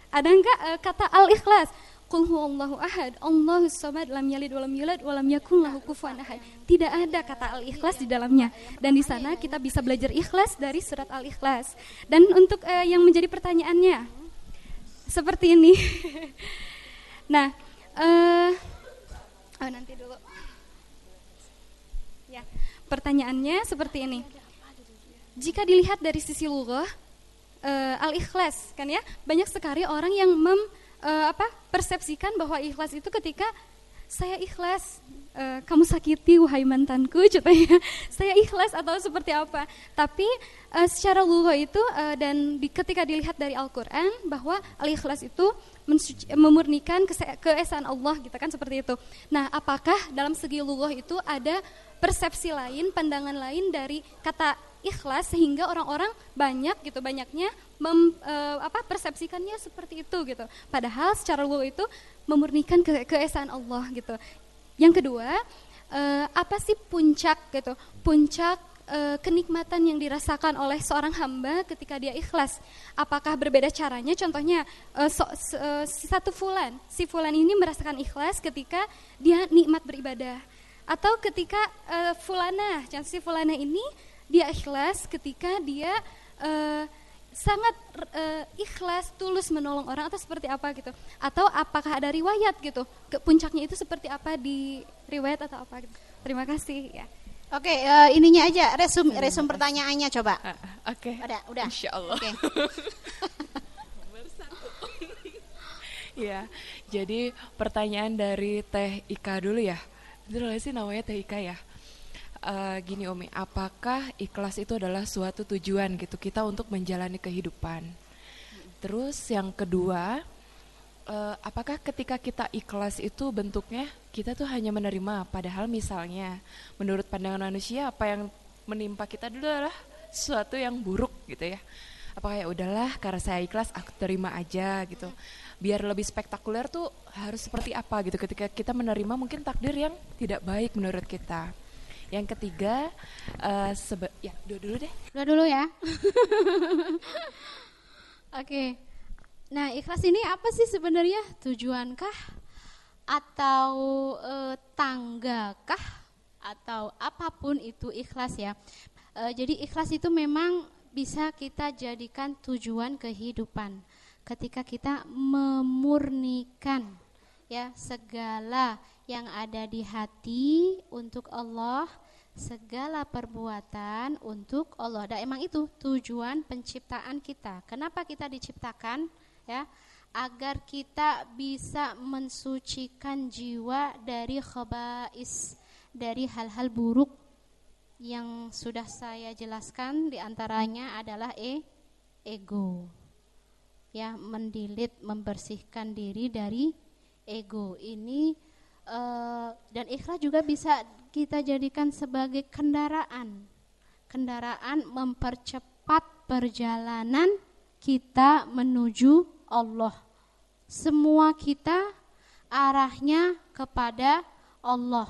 Ada enggak uh, kata Al-Ikhlas? Qul huwallahu ahad, Allahus samad, lam yalid walam yulad walam yakul lahu kufuwan ahad. Tidak ada kata al-ikhlas di dalamnya. Dan di sana kita bisa belajar ikhlas dari surat al-ikhlas. Dan untuk uh, yang menjadi pertanyaannya seperti ini. (laughs) nah, uh, oh nanti dulu. Ya, pertanyaannya seperti ini. Jika dilihat dari sisi lughah uh, al-ikhlas kan ya, banyak sekali orang yang mem uh, apa persepsikan bahwa ikhlas itu ketika saya ikhlas uh, kamu sakiti wahai mantanku (laughs) contohnya. Saya ikhlas atau seperti apa. Tapi uh, secara lughah itu uh, dan di, ketika dilihat dari Al-Qur'an bahwa al-ikhlas itu mensuci, memurnikan keesaan Allah gitu kan seperti itu. Nah, apakah dalam segi lughah itu ada persepsi lain, pandangan lain dari kata ikhlas sehingga orang-orang banyak gitu banyaknya mem, e, apa persepsikannya seperti itu gitu. Padahal secara lugu itu memurnikan ke, keesaan Allah gitu. Yang kedua, e, apa sih puncak gitu? Puncak e, kenikmatan yang dirasakan oleh seorang hamba ketika dia ikhlas. Apakah berbeda caranya? Contohnya e, so, e, satu fulan, si fulan ini merasakan ikhlas ketika dia nikmat beribadah. Atau ketika e, fulana, si fulana ini dia ikhlas ketika dia uh, sangat uh, ikhlas tulus menolong orang atau seperti apa gitu atau apakah ada riwayat gitu ke puncaknya itu seperti apa di riwayat atau apa gitu. terima kasih ya Oke, okay, uh, eh, ininya aja resum resum pertanyaannya coba. Uh, Oke. Okay. Udah, udah. Insya Allah. Okay. (laughs) ya, jadi pertanyaan dari Teh Ika dulu ya. Betul sih namanya Teh Ika ya? Uh, gini Umi, apakah ikhlas itu adalah suatu tujuan gitu kita untuk menjalani kehidupan? Terus yang kedua, uh, apakah ketika kita ikhlas itu bentuknya kita tuh hanya menerima, padahal misalnya menurut pandangan manusia apa yang menimpa kita dulu adalah sesuatu yang buruk gitu ya? Apakah ya udahlah karena saya ikhlas aku terima aja gitu. Biar lebih spektakuler tuh harus seperti apa gitu ketika kita menerima mungkin takdir yang tidak baik menurut kita. Yang ketiga, uh, sebe ya dua dulu deh. Dua dulu ya. (laughs) Oke. Okay. Nah, ikhlas ini apa sih sebenarnya? Tujuankah atau uh, tanggakah atau apa pun itu ikhlas ya. Uh, jadi ikhlas itu memang bisa kita jadikan tujuan kehidupan ketika kita memurnikan ya segala yang ada di hati untuk Allah, segala perbuatan untuk Allah. Dan emang itu tujuan penciptaan kita. Kenapa kita diciptakan? Ya, agar kita bisa mensucikan jiwa dari khabais, dari hal-hal buruk yang sudah saya jelaskan di antaranya adalah e ego ya mendilit membersihkan diri dari ego ini uh, dan ikhlas juga bisa kita jadikan sebagai kendaraan. Kendaraan mempercepat perjalanan kita menuju Allah. Semua kita arahnya kepada Allah.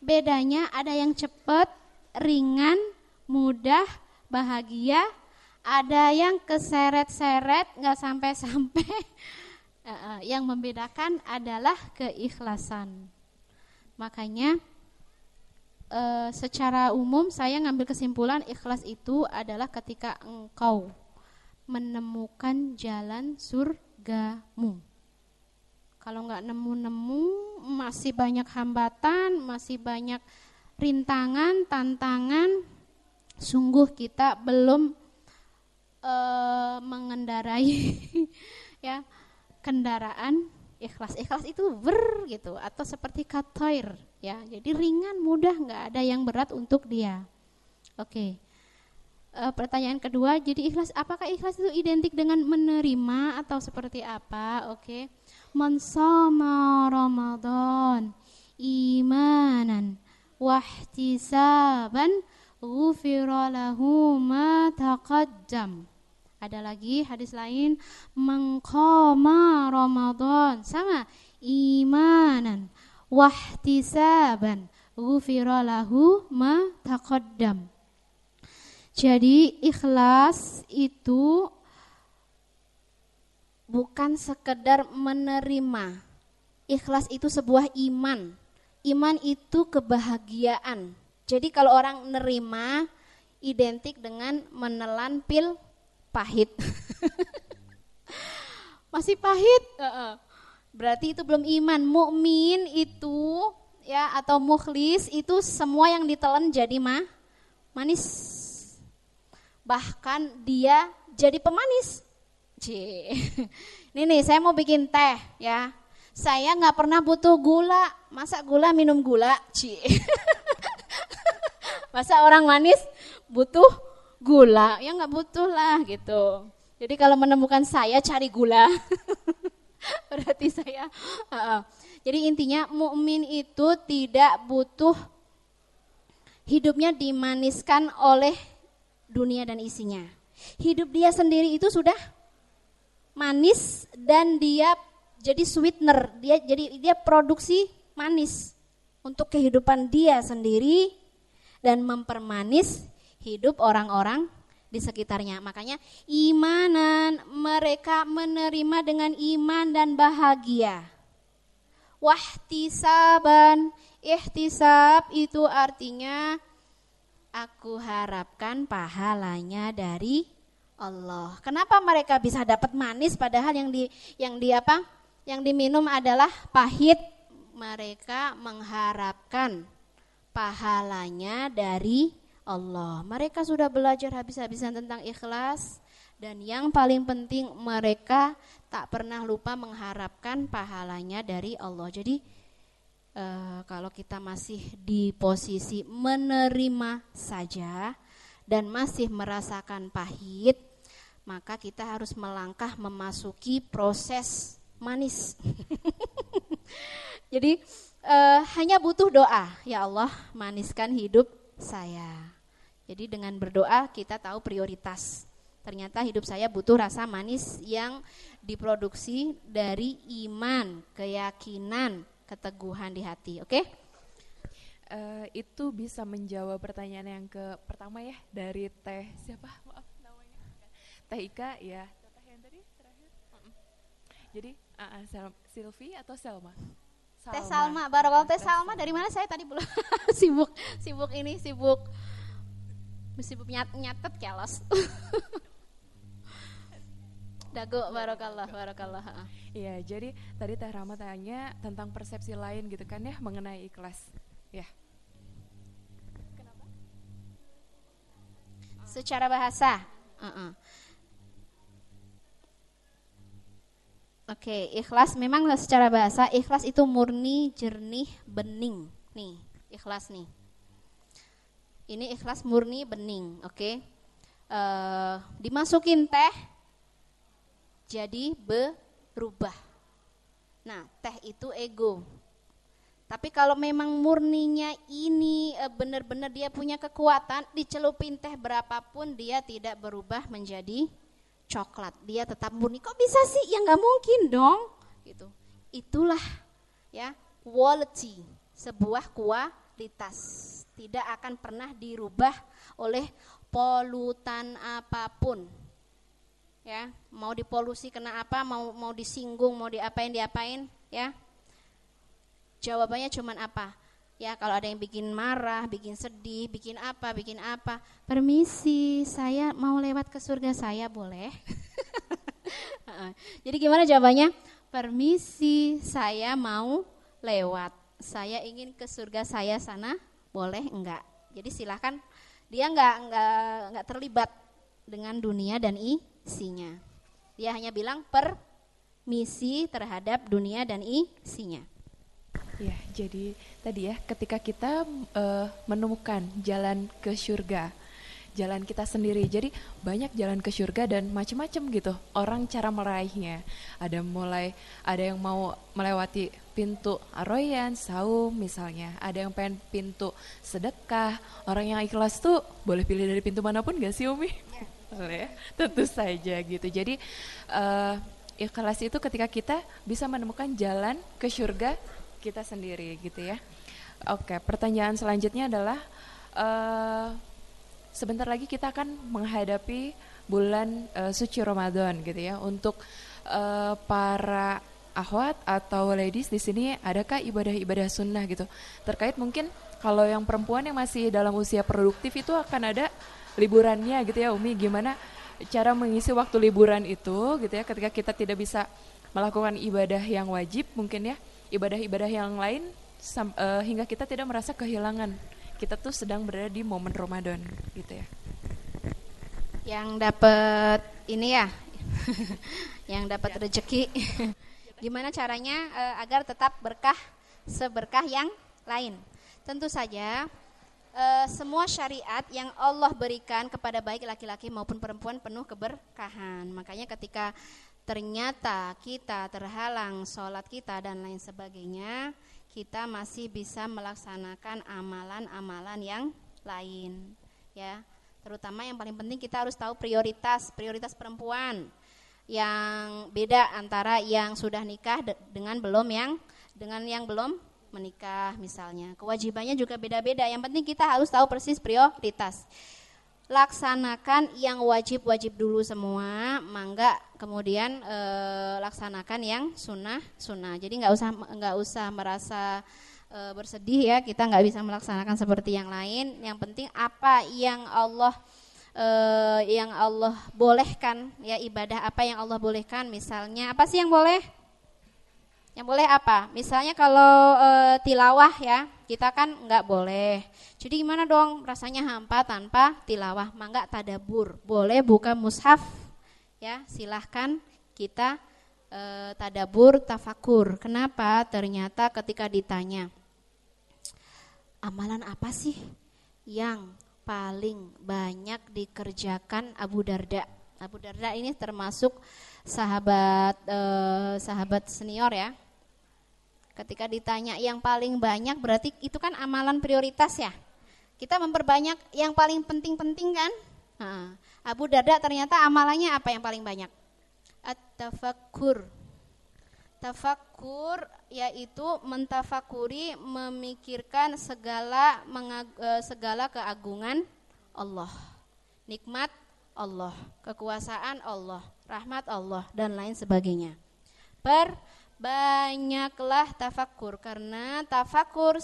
Bedanya ada yang cepat ringan mudah bahagia ada yang keseret-seret nggak sampai-sampai (laughs) uh, yang membedakan adalah keikhlasan. Makanya uh, secara umum saya ngambil kesimpulan ikhlas itu adalah ketika engkau menemukan jalan surgamu. Kalau nggak nemu-nemu, masih banyak hambatan, masih banyak rintangan, tantangan. Sungguh kita belum uh, mengendarai (laughs) ya kendaraan ikhlas ikhlas itu ber gitu atau seperti katoir ya jadi ringan mudah nggak ada yang berat untuk dia oke uh, pertanyaan kedua, jadi ikhlas apakah ikhlas itu identik dengan menerima atau seperti apa? Oke. Okay. Man Ramadan imanan wahtisaban ghufira lahu ma taqaddam. Ada lagi hadis lain mengqama Ramadan sama imanan wahtisaban ghufira lahu ma taqaddam. Jadi ikhlas itu bukan sekedar menerima. Ikhlas itu sebuah iman. Iman itu kebahagiaan. Jadi kalau orang nerima identik dengan menelan pil pahit. (laughs) Masih pahit. Berarti itu belum iman. Mukmin itu ya atau mukhlis itu semua yang ditelan jadi mah manis. Bahkan dia jadi pemanis. Cie. (laughs) Ini nih saya mau bikin teh ya. Saya nggak pernah butuh gula. Masa gula minum gula? Cie. (laughs) Masa orang manis butuh gula? Ya nggak butuh lah gitu. Jadi kalau menemukan saya cari gula. (laughs) Berarti saya uh, jadi intinya mukmin itu tidak butuh hidupnya dimaniskan oleh dunia dan isinya. Hidup dia sendiri itu sudah manis dan dia jadi sweetener, dia jadi dia produksi manis untuk kehidupan dia sendiri dan mempermanis hidup orang-orang di sekitarnya. Makanya imanan mereka menerima dengan iman dan bahagia wahtisaban. Ihtisab itu artinya aku harapkan pahalanya dari Allah. Kenapa mereka bisa dapat manis padahal yang di yang di apa? Yang diminum adalah pahit. Mereka mengharapkan pahalanya dari Allah. Mereka sudah belajar habis-habisan tentang ikhlas dan yang paling penting mereka tak pernah lupa mengharapkan pahalanya dari Allah. Jadi uh, kalau kita masih di posisi menerima saja dan masih merasakan pahit, maka kita harus melangkah memasuki proses manis. (laughs) Jadi uh, hanya butuh doa, ya Allah maniskan hidup saya. Jadi dengan berdoa kita tahu prioritas Ternyata hidup saya butuh rasa manis yang diproduksi dari iman, keyakinan, keteguhan di hati. Oke? Okay? Uh, eh, itu bisa menjawab pertanyaan yang ke pertama ya dari Teh siapa? Maaf namanya. Teh Ika ya. Teh yang tadi terakhir. Jadi uh, uh, Sel Silvi atau Selma? Salma. Teh Salma, Barakal Teh Salma dari mana saya tadi belum (laughs) sibuk sibuk ini sibuk nyat nyatet kelos. (laughs) Dago barokallah barokallah. Iya, jadi tadi Teh Rama tanya tentang persepsi lain gitu kan ya mengenai ikhlas. Ya. Kenapa? Secara bahasa. Uh -uh. Oke, okay, ikhlas memang secara bahasa ikhlas itu murni, jernih, bening. Nih, ikhlas nih. Ini ikhlas murni, bening, oke? Okay? Uh, dimasukin teh jadi berubah. Nah, teh itu ego. Tapi kalau memang murninya ini e, benar-benar dia punya kekuatan, dicelupin teh berapapun dia tidak berubah menjadi coklat. Dia tetap murni. Kok bisa sih? Ya nggak mungkin dong. Gitu. Itulah ya quality, sebuah kualitas. Tidak akan pernah dirubah oleh polutan apa pun. Ya mau dipolusi kena apa mau mau disinggung mau diapain diapain ya. Jawabannya cuman apa? Ya kalau ada yang bikin marah bikin sedih bikin apa bikin apa permisi saya mau lewat ke surga saya boleh? (laughs) Jadi gimana jawabannya? Permisi saya mau lewat. Saya ingin ke surga saya sana boleh enggak jadi silahkan dia enggak enggak enggak terlibat dengan dunia dan isinya. Dia hanya bilang permisi terhadap dunia dan isinya. Ya, jadi tadi ya ketika kita uh, menemukan jalan ke surga, jalan kita sendiri. Jadi banyak jalan ke surga dan macam-macam gitu. Orang cara meraihnya. Ada mulai ada yang mau melewati pintu aroyan, saum misalnya. Ada yang pengen pintu sedekah. Orang yang ikhlas tuh boleh pilih dari pintu mana pun gak sih Umi? Ya. Boleh, tentu saja gitu. Jadi uh, ikhlas itu ketika kita bisa menemukan jalan ke surga kita sendiri gitu ya. Oke, pertanyaan selanjutnya adalah uh, sebentar lagi kita akan menghadapi bulan uh, suci Ramadan gitu ya. Untuk uh, para ahwat atau ladies di sini adakah ibadah-ibadah sunnah gitu terkait mungkin kalau yang perempuan yang masih dalam usia produktif itu akan ada liburannya gitu ya Umi gimana cara mengisi waktu liburan itu gitu ya ketika kita tidak bisa melakukan ibadah yang wajib mungkin ya ibadah-ibadah yang lain sam, uh, hingga kita tidak merasa kehilangan kita tuh sedang berada di momen Ramadan gitu ya yang dapat ini ya (laughs) yang dapat ya. rezeki gimana caranya uh, agar tetap berkah seberkah yang lain tentu saja uh, semua syariat yang Allah berikan kepada baik laki-laki maupun perempuan penuh keberkahan. Makanya ketika ternyata kita terhalang sholat kita dan lain sebagainya, kita masih bisa melaksanakan amalan-amalan yang lain, ya. Terutama yang paling penting kita harus tahu prioritas, prioritas perempuan yang beda antara yang sudah nikah dengan belum yang dengan yang belum menikah misalnya. Kewajibannya juga beda-beda. Yang penting kita harus tahu persis prioritas. Laksanakan yang wajib-wajib dulu semua, mangga kemudian e, laksanakan yang sunnah sunnah. Jadi nggak usah nggak usah merasa e, bersedih ya kita nggak bisa melaksanakan seperti yang lain. Yang penting apa yang Allah e, yang Allah bolehkan ya ibadah apa yang Allah bolehkan misalnya apa sih yang boleh? Yang boleh apa? Misalnya kalau e, tilawah ya, kita kan nggak boleh. Jadi gimana dong rasanya hampa tanpa tilawah? Mangga tadabur. Boleh buka mushaf ya, silahkan kita e, tadabur, tafakur. Kenapa? Ternyata ketika ditanya, amalan apa sih yang paling banyak dikerjakan Abu Darda? Abu Darda ini termasuk sahabat eh, sahabat senior ya Ketika ditanya yang paling banyak berarti itu kan amalan prioritas ya. Kita memperbanyak yang paling penting-penting kan? Nah, Abu Darda ternyata amalannya apa yang paling banyak? At-tafakkur. Tafakkur yaitu mentafakuri memikirkan segala e, segala keagungan Allah. Nikmat Allah, kekuasaan Allah, rahmat Allah dan lain sebagainya. Per banyaklah tafakur karena tafakur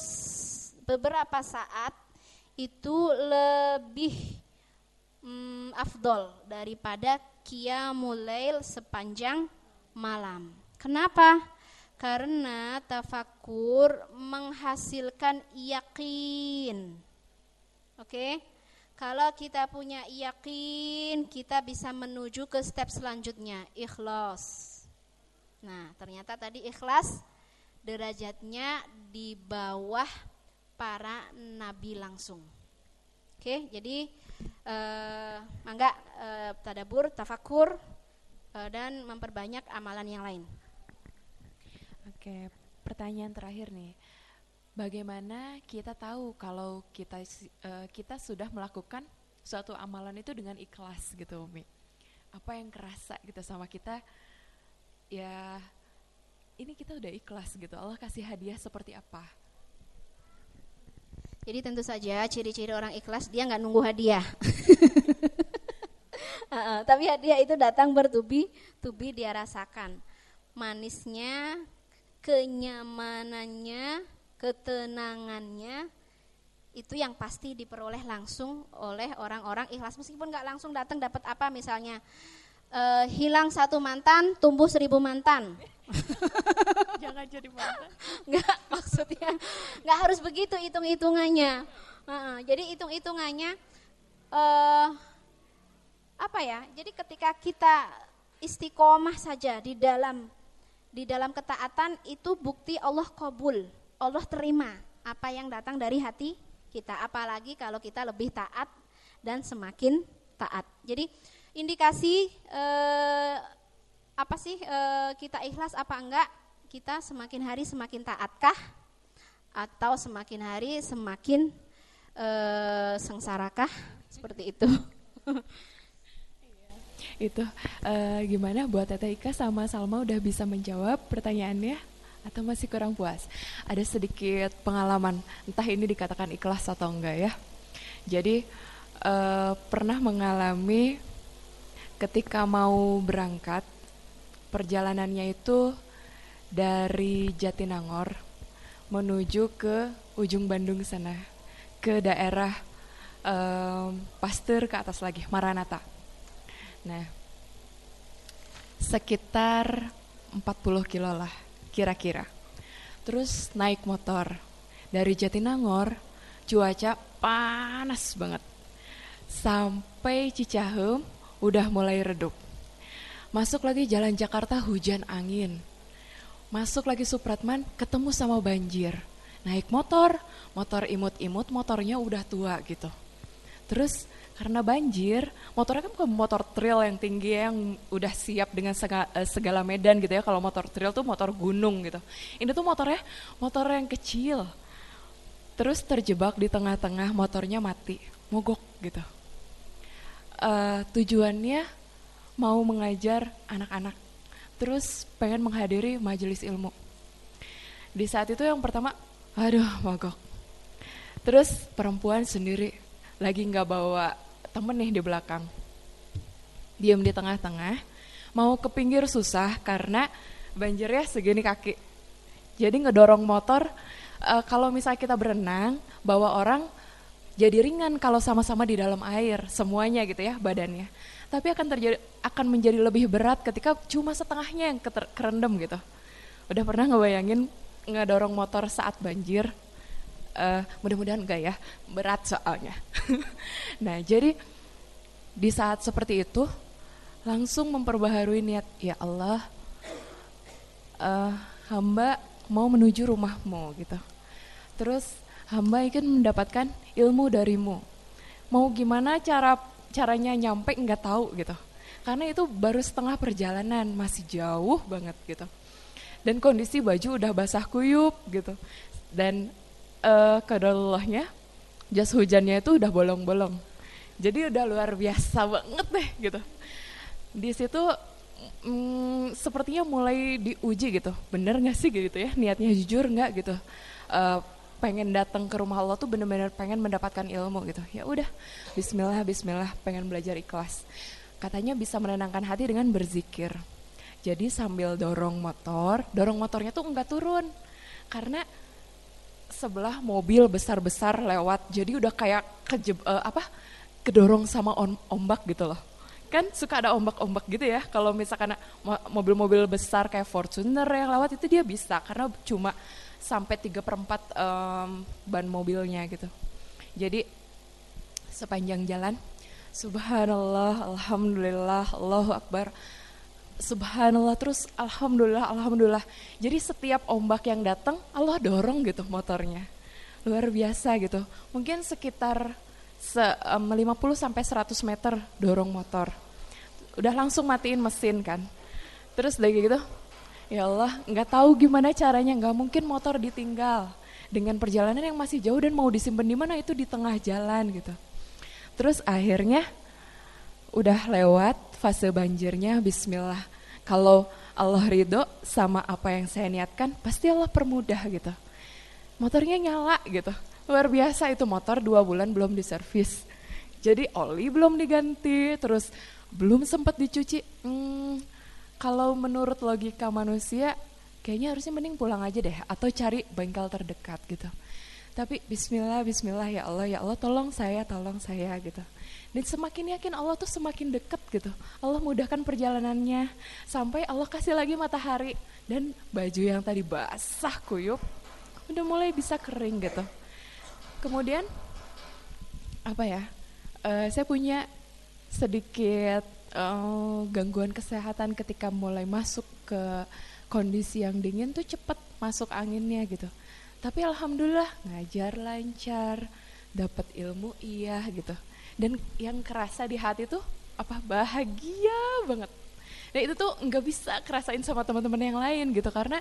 beberapa saat itu lebih mm, afdol daripada qiyamul sepanjang malam. Kenapa? Karena tafakur menghasilkan yakin. Oke? Okay? Kalau kita punya yakin, kita bisa menuju ke step selanjutnya, ikhlas. Nah, ternyata tadi ikhlas derajatnya di bawah para nabi langsung. Oke, jadi eh, mangga eh, tadabur, tafakur eh, dan memperbanyak amalan yang lain. Oke, pertanyaan terakhir nih. Bagaimana kita tahu kalau kita uh, kita sudah melakukan suatu amalan itu dengan ikhlas gitu, Umi? Apa yang kerasa gitu sama kita ya ini kita udah ikhlas gitu. Allah kasih hadiah seperti apa? Jadi tentu saja ciri-ciri orang ikhlas dia nggak nunggu hadiah. (laughs) uh, tapi hadiah itu datang bertubi-tubi dia rasakan. Manisnya, kenyamanannya, ketenangannya itu yang pasti diperoleh langsung oleh orang-orang ikhlas meskipun nggak langsung datang dapat apa misalnya uh, hilang satu mantan, tumbuh seribu mantan. (laughs) Jangan jadi mantan. Enggak, maksudnya nggak harus begitu hitung-hitungannya. Uh, jadi hitung-hitungannya uh, apa ya? Jadi ketika kita istiqomah saja di dalam di dalam ketaatan itu bukti Allah kabul, Allah terima apa yang datang dari hati kita. Apalagi kalau kita lebih taat dan semakin taat. Jadi indikasi eh, apa sih eh, kita ikhlas apa enggak? Kita semakin hari semakin taatkah atau semakin hari semakin eh, sengsarakah? Seperti itu. (laughs) itu uh, gimana buat Tete Ika sama Salma udah bisa menjawab pertanyaannya atau masih kurang puas? Ada sedikit pengalaman, entah ini dikatakan ikhlas atau enggak ya. Jadi uh, pernah mengalami ketika mau berangkat perjalanannya itu dari Jatinangor menuju ke ujung Bandung sana ke daerah um, Pasteur ke atas lagi Maranata Nah, sekitar 40 kilo lah kira-kira. Terus naik motor dari Jatinangor, cuaca panas banget. Sampai Cicahem udah mulai redup. Masuk lagi jalan Jakarta hujan angin. Masuk lagi Supratman ketemu sama banjir. Naik motor, motor imut-imut motornya udah tua gitu. Terus karena banjir, motornya kan bukan motor trail yang tinggi yang udah siap dengan eh, segala, medan gitu ya. Kalau motor trail tuh motor gunung gitu. Ini tuh motornya motor yang kecil. Terus terjebak di tengah-tengah motornya mati, mogok gitu. Uh, tujuannya mau mengajar anak-anak. Terus pengen menghadiri majelis ilmu. Di saat itu yang pertama, aduh mogok. Terus perempuan sendiri lagi nggak bawa temen nih di belakang. Diam di tengah-tengah, mau ke pinggir susah karena banjirnya segini kaki. Jadi ngedorong motor, uh, kalau misalnya kita berenang, bawa orang jadi ringan kalau sama-sama di dalam air, semuanya gitu ya badannya. Tapi akan terjadi akan menjadi lebih berat ketika cuma setengahnya yang kerendam gitu. Udah pernah ngebayangin ngedorong motor saat banjir? uh, mudah-mudahan enggak ya berat soalnya (laughs) nah jadi di saat seperti itu langsung memperbaharui niat ya Allah uh, hamba mau menuju rumahmu gitu terus hamba ingin mendapatkan ilmu darimu mau gimana cara caranya nyampe nggak tahu gitu karena itu baru setengah perjalanan masih jauh banget gitu dan kondisi baju udah basah kuyup gitu dan uh, kedalullahnya jas hujannya itu udah bolong-bolong. Jadi udah luar biasa banget deh gitu. Di situ mm, sepertinya mulai diuji gitu. Bener gak sih gitu ya niatnya jujur nggak gitu. Uh, pengen datang ke rumah Allah tuh bener-bener pengen mendapatkan ilmu gitu. Ya udah, Bismillah, Bismillah, pengen belajar ikhlas. Katanya bisa menenangkan hati dengan berzikir. Jadi sambil dorong motor, dorong motornya tuh enggak turun karena sebelah mobil besar-besar lewat jadi udah kayak kejeb uh, apa kedorong sama on, ombak gitu loh kan suka ada ombak-ombak gitu ya kalau misalkan mobil-mobil besar kayak Fortuner yang lewat itu dia bisa karena cuma sampai tiga perempat um, ban mobilnya gitu. Jadi sepanjang jalan subhanallah alhamdulillah Allahu akbar. Subhanallah terus alhamdulillah alhamdulillah. Jadi setiap ombak yang datang Allah dorong gitu motornya. Luar biasa gitu. Mungkin sekitar se, um, 50 sampai 100 meter dorong motor. Udah langsung matiin mesin kan. Terus lagi gitu ya Allah nggak tahu gimana caranya nggak mungkin motor ditinggal dengan perjalanan yang masih jauh dan mau disimpan di mana itu di tengah jalan gitu terus akhirnya udah lewat fase banjirnya bismillah. Kalau Allah ridho sama apa yang saya niatkan, pasti Allah permudah gitu. Motornya nyala gitu. Luar biasa itu motor dua bulan belum diservis. Jadi oli belum diganti, terus belum sempat dicuci. Hmm, kalau menurut logika manusia, kayaknya harusnya mending pulang aja deh, atau cari bengkel terdekat gitu. Tapi Bismillah, Bismillah ya Allah, ya Allah tolong saya, tolong saya gitu. Dan semakin yakin Allah tuh semakin dekat gitu. Allah mudahkan perjalanannya sampai Allah kasih lagi matahari dan baju yang tadi basah kuyup udah mulai bisa kering gitu. Kemudian apa ya? Uh, saya punya sedikit uh, gangguan kesehatan ketika mulai masuk ke kondisi yang dingin tuh cepet masuk anginnya gitu. Tapi alhamdulillah ngajar lancar, dapat ilmu iya gitu. Dan yang kerasa di hati tuh apa? Bahagia banget. Dan itu tuh nggak bisa kerasain sama teman-teman yang lain gitu karena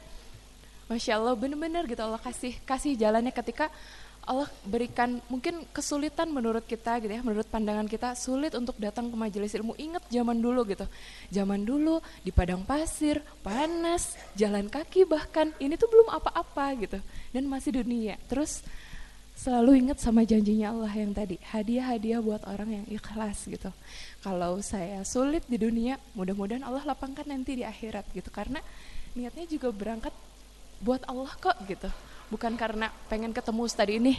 masya Allah bener-bener gitu Allah kasih kasih jalannya ketika Allah berikan mungkin kesulitan menurut kita gitu ya, menurut pandangan kita sulit untuk datang ke majelis ilmu. Ingat zaman dulu gitu. Zaman dulu di padang pasir, panas, jalan kaki bahkan ini tuh belum apa-apa gitu dan masih dunia. Terus selalu ingat sama janjinya Allah yang tadi, hadiah-hadiah buat orang yang ikhlas gitu. Kalau saya sulit di dunia, mudah-mudahan Allah lapangkan nanti di akhirat gitu karena niatnya juga berangkat buat Allah kok gitu bukan karena pengen ketemu tadi ini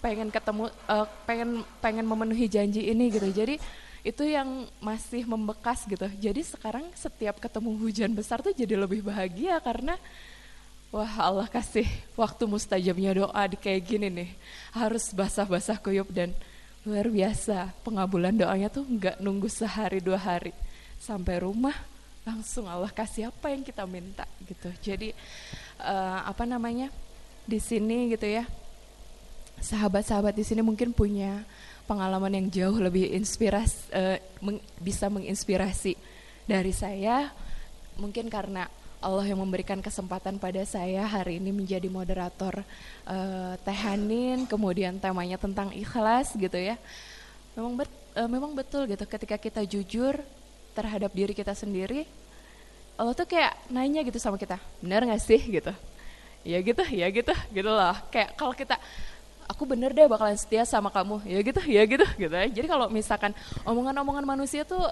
pengen ketemu uh, pengen pengen memenuhi janji ini gitu. Jadi itu yang masih membekas gitu. Jadi sekarang setiap ketemu hujan besar tuh jadi lebih bahagia karena wah Allah kasih waktu mustajabnya doa di kayak gini nih. Harus basah-basah kuyup dan luar biasa. Pengabulan doanya tuh nggak nunggu sehari dua hari. Sampai rumah langsung Allah kasih apa yang kita minta gitu. Jadi uh, apa namanya di sini gitu ya. Sahabat-sahabat di sini mungkin punya pengalaman yang jauh lebih inspiras uh, meng, bisa menginspirasi dari saya. Mungkin karena Allah yang memberikan kesempatan pada saya hari ini menjadi moderator uh, Tehanin kemudian temanya tentang ikhlas gitu ya. Memang bet, uh, memang betul gitu ketika kita jujur terhadap diri kita sendiri Allah tuh kayak nanya gitu sama kita benar gak sih? gitu ya gitu ya gitu gitu loh kayak kalau kita aku bener deh bakalan setia sama kamu. Ya gitu ya gitu gitu ya jadi kalau misalkan omongan-omongan manusia tuh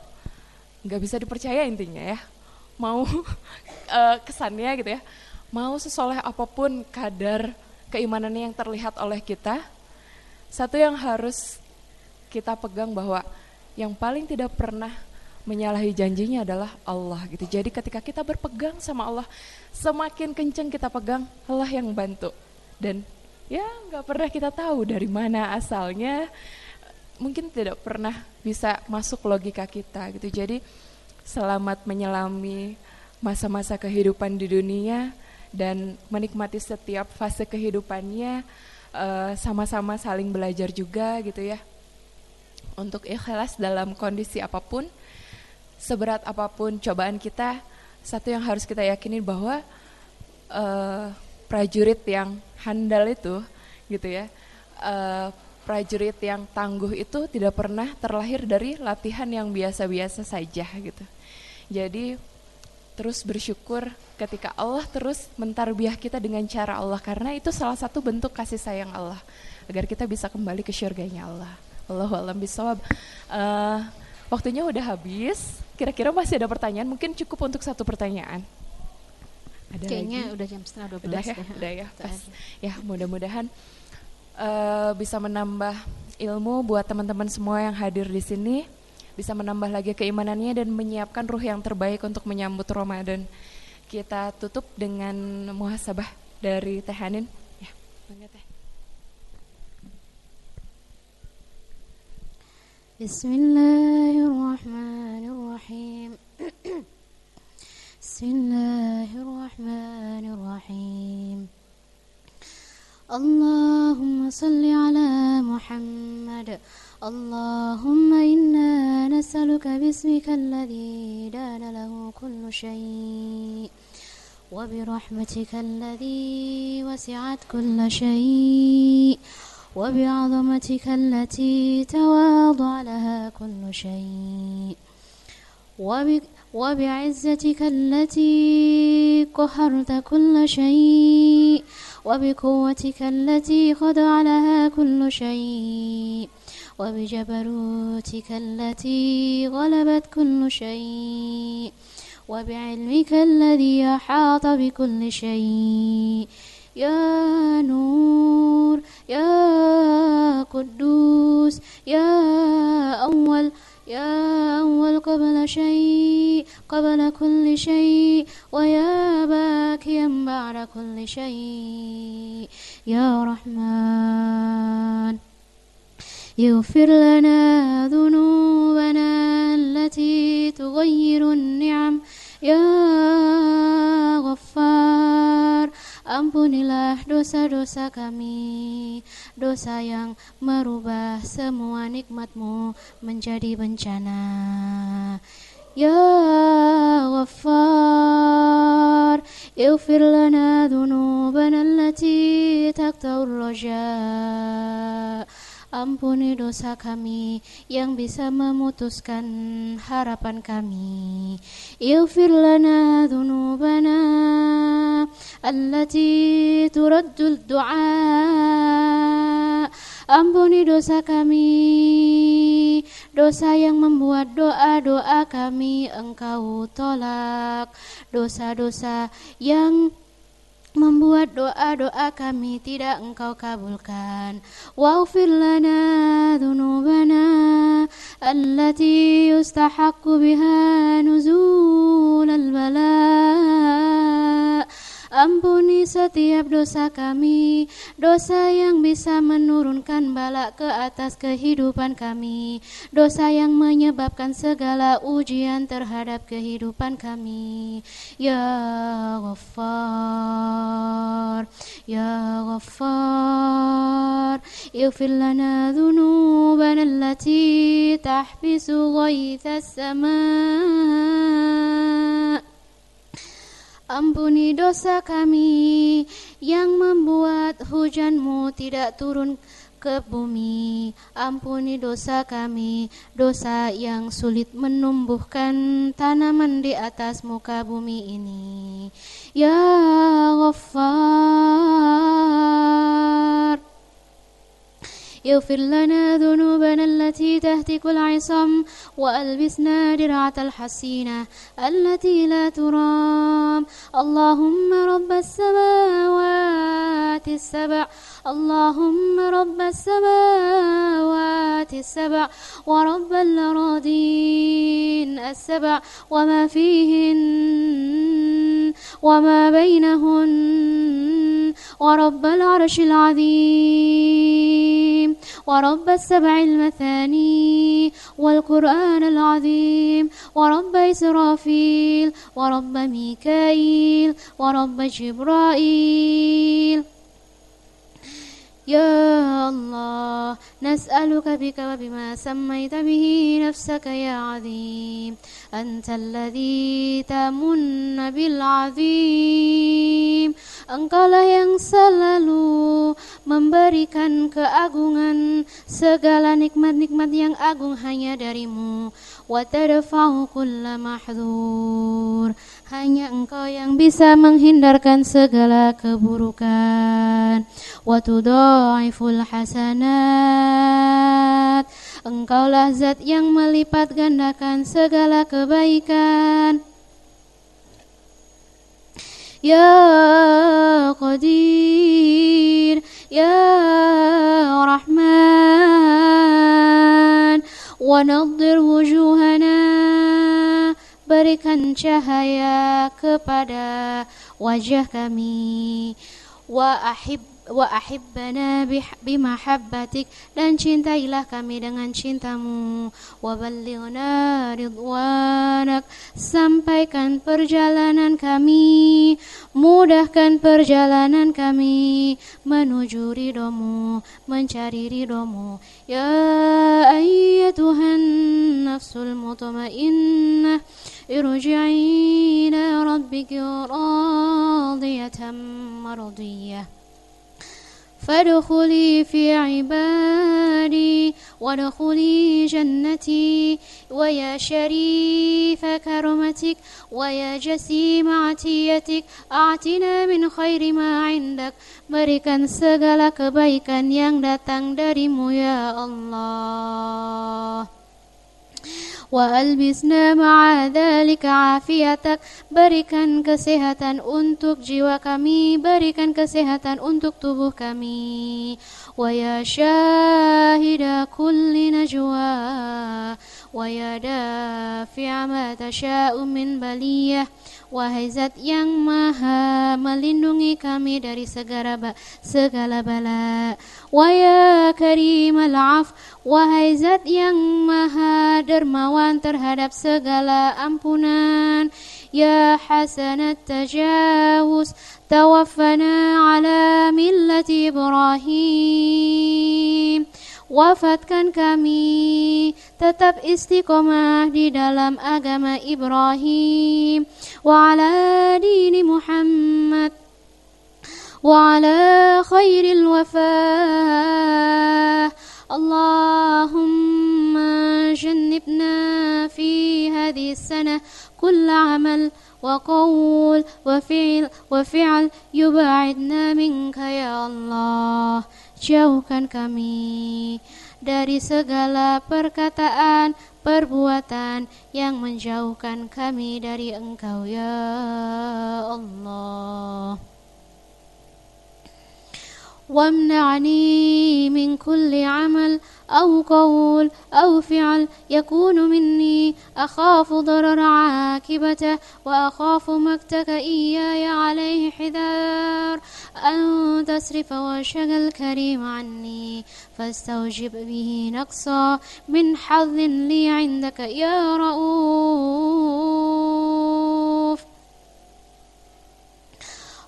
nggak bisa dipercaya intinya ya. Mau uh, (laughs) kesannya gitu ya. Mau sesoleh apa pun kadar keimanannya yang terlihat oleh kita satu yang harus kita pegang bahwa yang paling tidak pernah menyalahi janjinya adalah Allah gitu. Jadi ketika kita berpegang sama Allah, semakin kencang kita pegang, Allah yang bantu. Dan ya nggak pernah kita tahu dari mana asalnya, mungkin tidak pernah bisa masuk logika kita gitu. Jadi selamat menyelami masa-masa kehidupan di dunia dan menikmati setiap fase kehidupannya eh, sama-sama uh, saling belajar juga gitu ya untuk ikhlas dalam kondisi apa pun seberat apa pun cobaan kita, satu yang harus kita yakini bahwa uh, prajurit yang handal itu, gitu ya, uh, prajurit yang tangguh itu tidak pernah terlahir dari latihan yang biasa-biasa saja, gitu. Jadi terus bersyukur ketika Allah terus mentarbiah kita dengan cara Allah karena itu salah satu bentuk kasih sayang Allah agar kita bisa kembali ke syurganya Allah. Allahu a'lam bisawab. Uh, waktunya udah habis. Kira-kira masih ada pertanyaan? Mungkin cukup untuk satu pertanyaan. Ada Kayaknya lagi? udah jam setengah dua belas ya, Udah ya, pas. Ya, mudah-mudahan uh, bisa menambah ilmu buat teman-teman semua yang hadir di sini, bisa menambah lagi keimanannya dan menyiapkan ruh yang terbaik untuk menyambut Ramadan. Kita tutup dengan muhasabah dari Teh Hanin. Ya, banget Teh. بسم الله الرحمن الرحيم. (clears throat) بسم الله الرحمن الرحيم. اللهم صل على محمد. اللهم إنا نسألك باسمك الذي دان له كل شيء. وبرحمتك الذي وسعت كل شيء. وبعظمتك التي تواضع لها كل شيء. وبعزتك التي قهرت كل شيء. وبقوتك التي خضع لها كل شيء. وبجبروتك التي غلبت كل شيء. وبعلمك الذي أحاط بكل شيء. يا نور يا قدوس يا أول يا أول قبل شيء قبل كل شيء ويا باكيا بعد كل شيء. يا رحمن يغفر لنا ذنوبنا التي تغير النعم. يا غفار Ampunilah dosa-dosa kami Dosa yang merubah semua nikmatmu menjadi bencana Ya Ghaffar اغفر لنا ذنوبنا التي تقطع الرجاء Ampuni dosa kami yang bisa memutuskan harapan kami. Ighfir lana dhunubana allati turaddul du'a. Ampuni dosa kami, dosa yang membuat doa-doa kami engkau tolak. Dosa-dosa yang membuat doa-doa kami tidak engkau kabulkan. Waghfir lana dhunubana allati yustahaqqu biha nuzul al-bala Ampuni setiap dosa kami, dosa yang bisa menurunkan balak ke atas kehidupan kami, dosa yang menyebabkan segala ujian terhadap kehidupan kami. Ya Ghaffar, Ya Ghaffar, ighfir lana dhunubana allati tahbisu ghaitha sama' Ampuni dosa kami yang membuat hujanmu tidak turun ke bumi. Ampuni dosa kami, dosa yang sulit menumbuhkan tanaman di atas muka bumi ini. Ya Ghaffar. اغفر لنا ذنوبنا التي تهتك العصم وألبسنا درعة الحسينة التي لا ترام. اللهم رب السماوات السبع اللهم رب السماوات السبع ورب الأراضين السبع وما فيهن وما بينهن ورب العرش العظيم ورب السبع المثاني والقرآن العظيم ورب إسرافيل ورب ميكائيل ورب جبرائيل يا الله نسألك بك وبما سميت به نفسك يا عظيم أنت الذي تمن بالعظيم Engkaulah yang selalu memberikan keagungan segala nikmat-nikmat yang agung hanya darimu wa tadfa'u kulla mahdzur hanya engkau yang bisa menghindarkan segala keburukan wa tudha'iful hasanat engkaulah zat yang melipat gandakan segala kebaikan يا قدير يا رحمن ونظر وجوهنا berikan cahaya kepada wajah kami wa ahib wa ahibbana bimahabbatik. Dan cintailah kami dengan cintamu. Wa ballighna ridwanak. Sampaikan perjalanan kami. Mudahkan perjalanan kami. Menuju ridhomu. Mencari ridhomu. Ya ayyatuhan nafsul mutmainnah. Irji'i ila rabbiki radiyatan mardiyah فادخلي في عبادي وادخلي جنتي ويا شريف كرمتك ويا جسيم عتيتك أعتنا من خير ما عندك. berikan segala kebaikan yang datang ya Allah Wa'albisna ma'adhalika afiatak Berikan kesehatan untuk jiwa kami Berikan kesehatan untuk tubuh kami Wa ya syahida kulli najwa ويا دافع ما تشاء من بليه Wahai zat yang maha melindungi kami dari segala, ba segala bala. Wahai karim al-af Wahai zat yang maha dermawan terhadap segala ampunan. Ya hasanat tajawuz Tawaffana ala millati Ibrahim wafatkan kami tetap istiqomah di dalam agama Ibrahim wa ala dini Muhammad wa ala khairil wafah Allahumma jannibna fi hadhihi sanah كل عمل وقول وفعل وفعل يبعدنا منك يا الله jauhkan kami dari segala perkataan, perbuatan yang menjauhkan kami dari Engkau ya Allah. وامنعني من كل عمل أو قول أو فعل يكون مني. أخاف ضرر عاقبته وأخاف مكتك إياي عليه حذار. أن تصرف وجهك الكريم عني فاستوجب به نقصا. من حظ لي عندك يا رؤوف.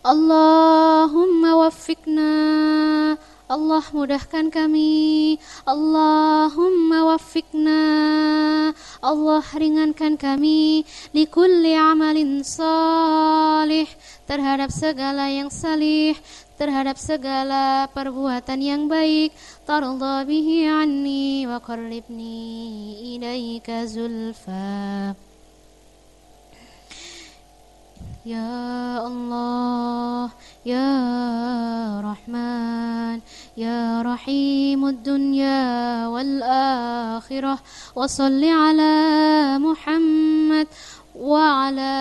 Allahumma waffiqna Allah mudahkan kami. Allahumma waffiqna. Allah ringankan kami. Likulli amalin salih. Terhadap segala yang salih. Terhadap segala perbuatan yang baik. Tardha bihi anni wa qarribni ilaika zulfa يا الله يا رحمن يا رحيم الدنيا والآخرة وصل على محمد وعلى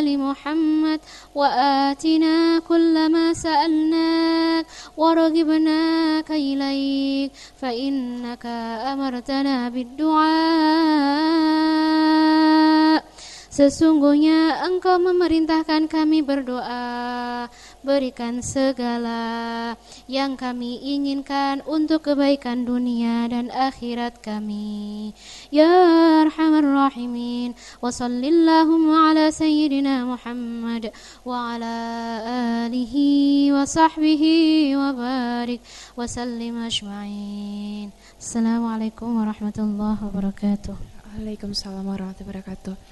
آل محمد وآتنا كل ما سألناك ورغبناك إليك فإنك أمرتنا بالدعاء. Sesungguhnya engkau memerintahkan kami berdoa. Berikan segala yang kami inginkan Untuk kebaikan dunia dan akhirat kami. Ya Arhamar Rahimin. Wa sallillahumma ala Sayyidina Muhammad Wa ala alihi wa sahbihi wa barik Wa sallim ajma'in. Assalamualaikum warahmatullahi wabarakatuh. Waalaikumsalam warahmatullahi wabarakatuh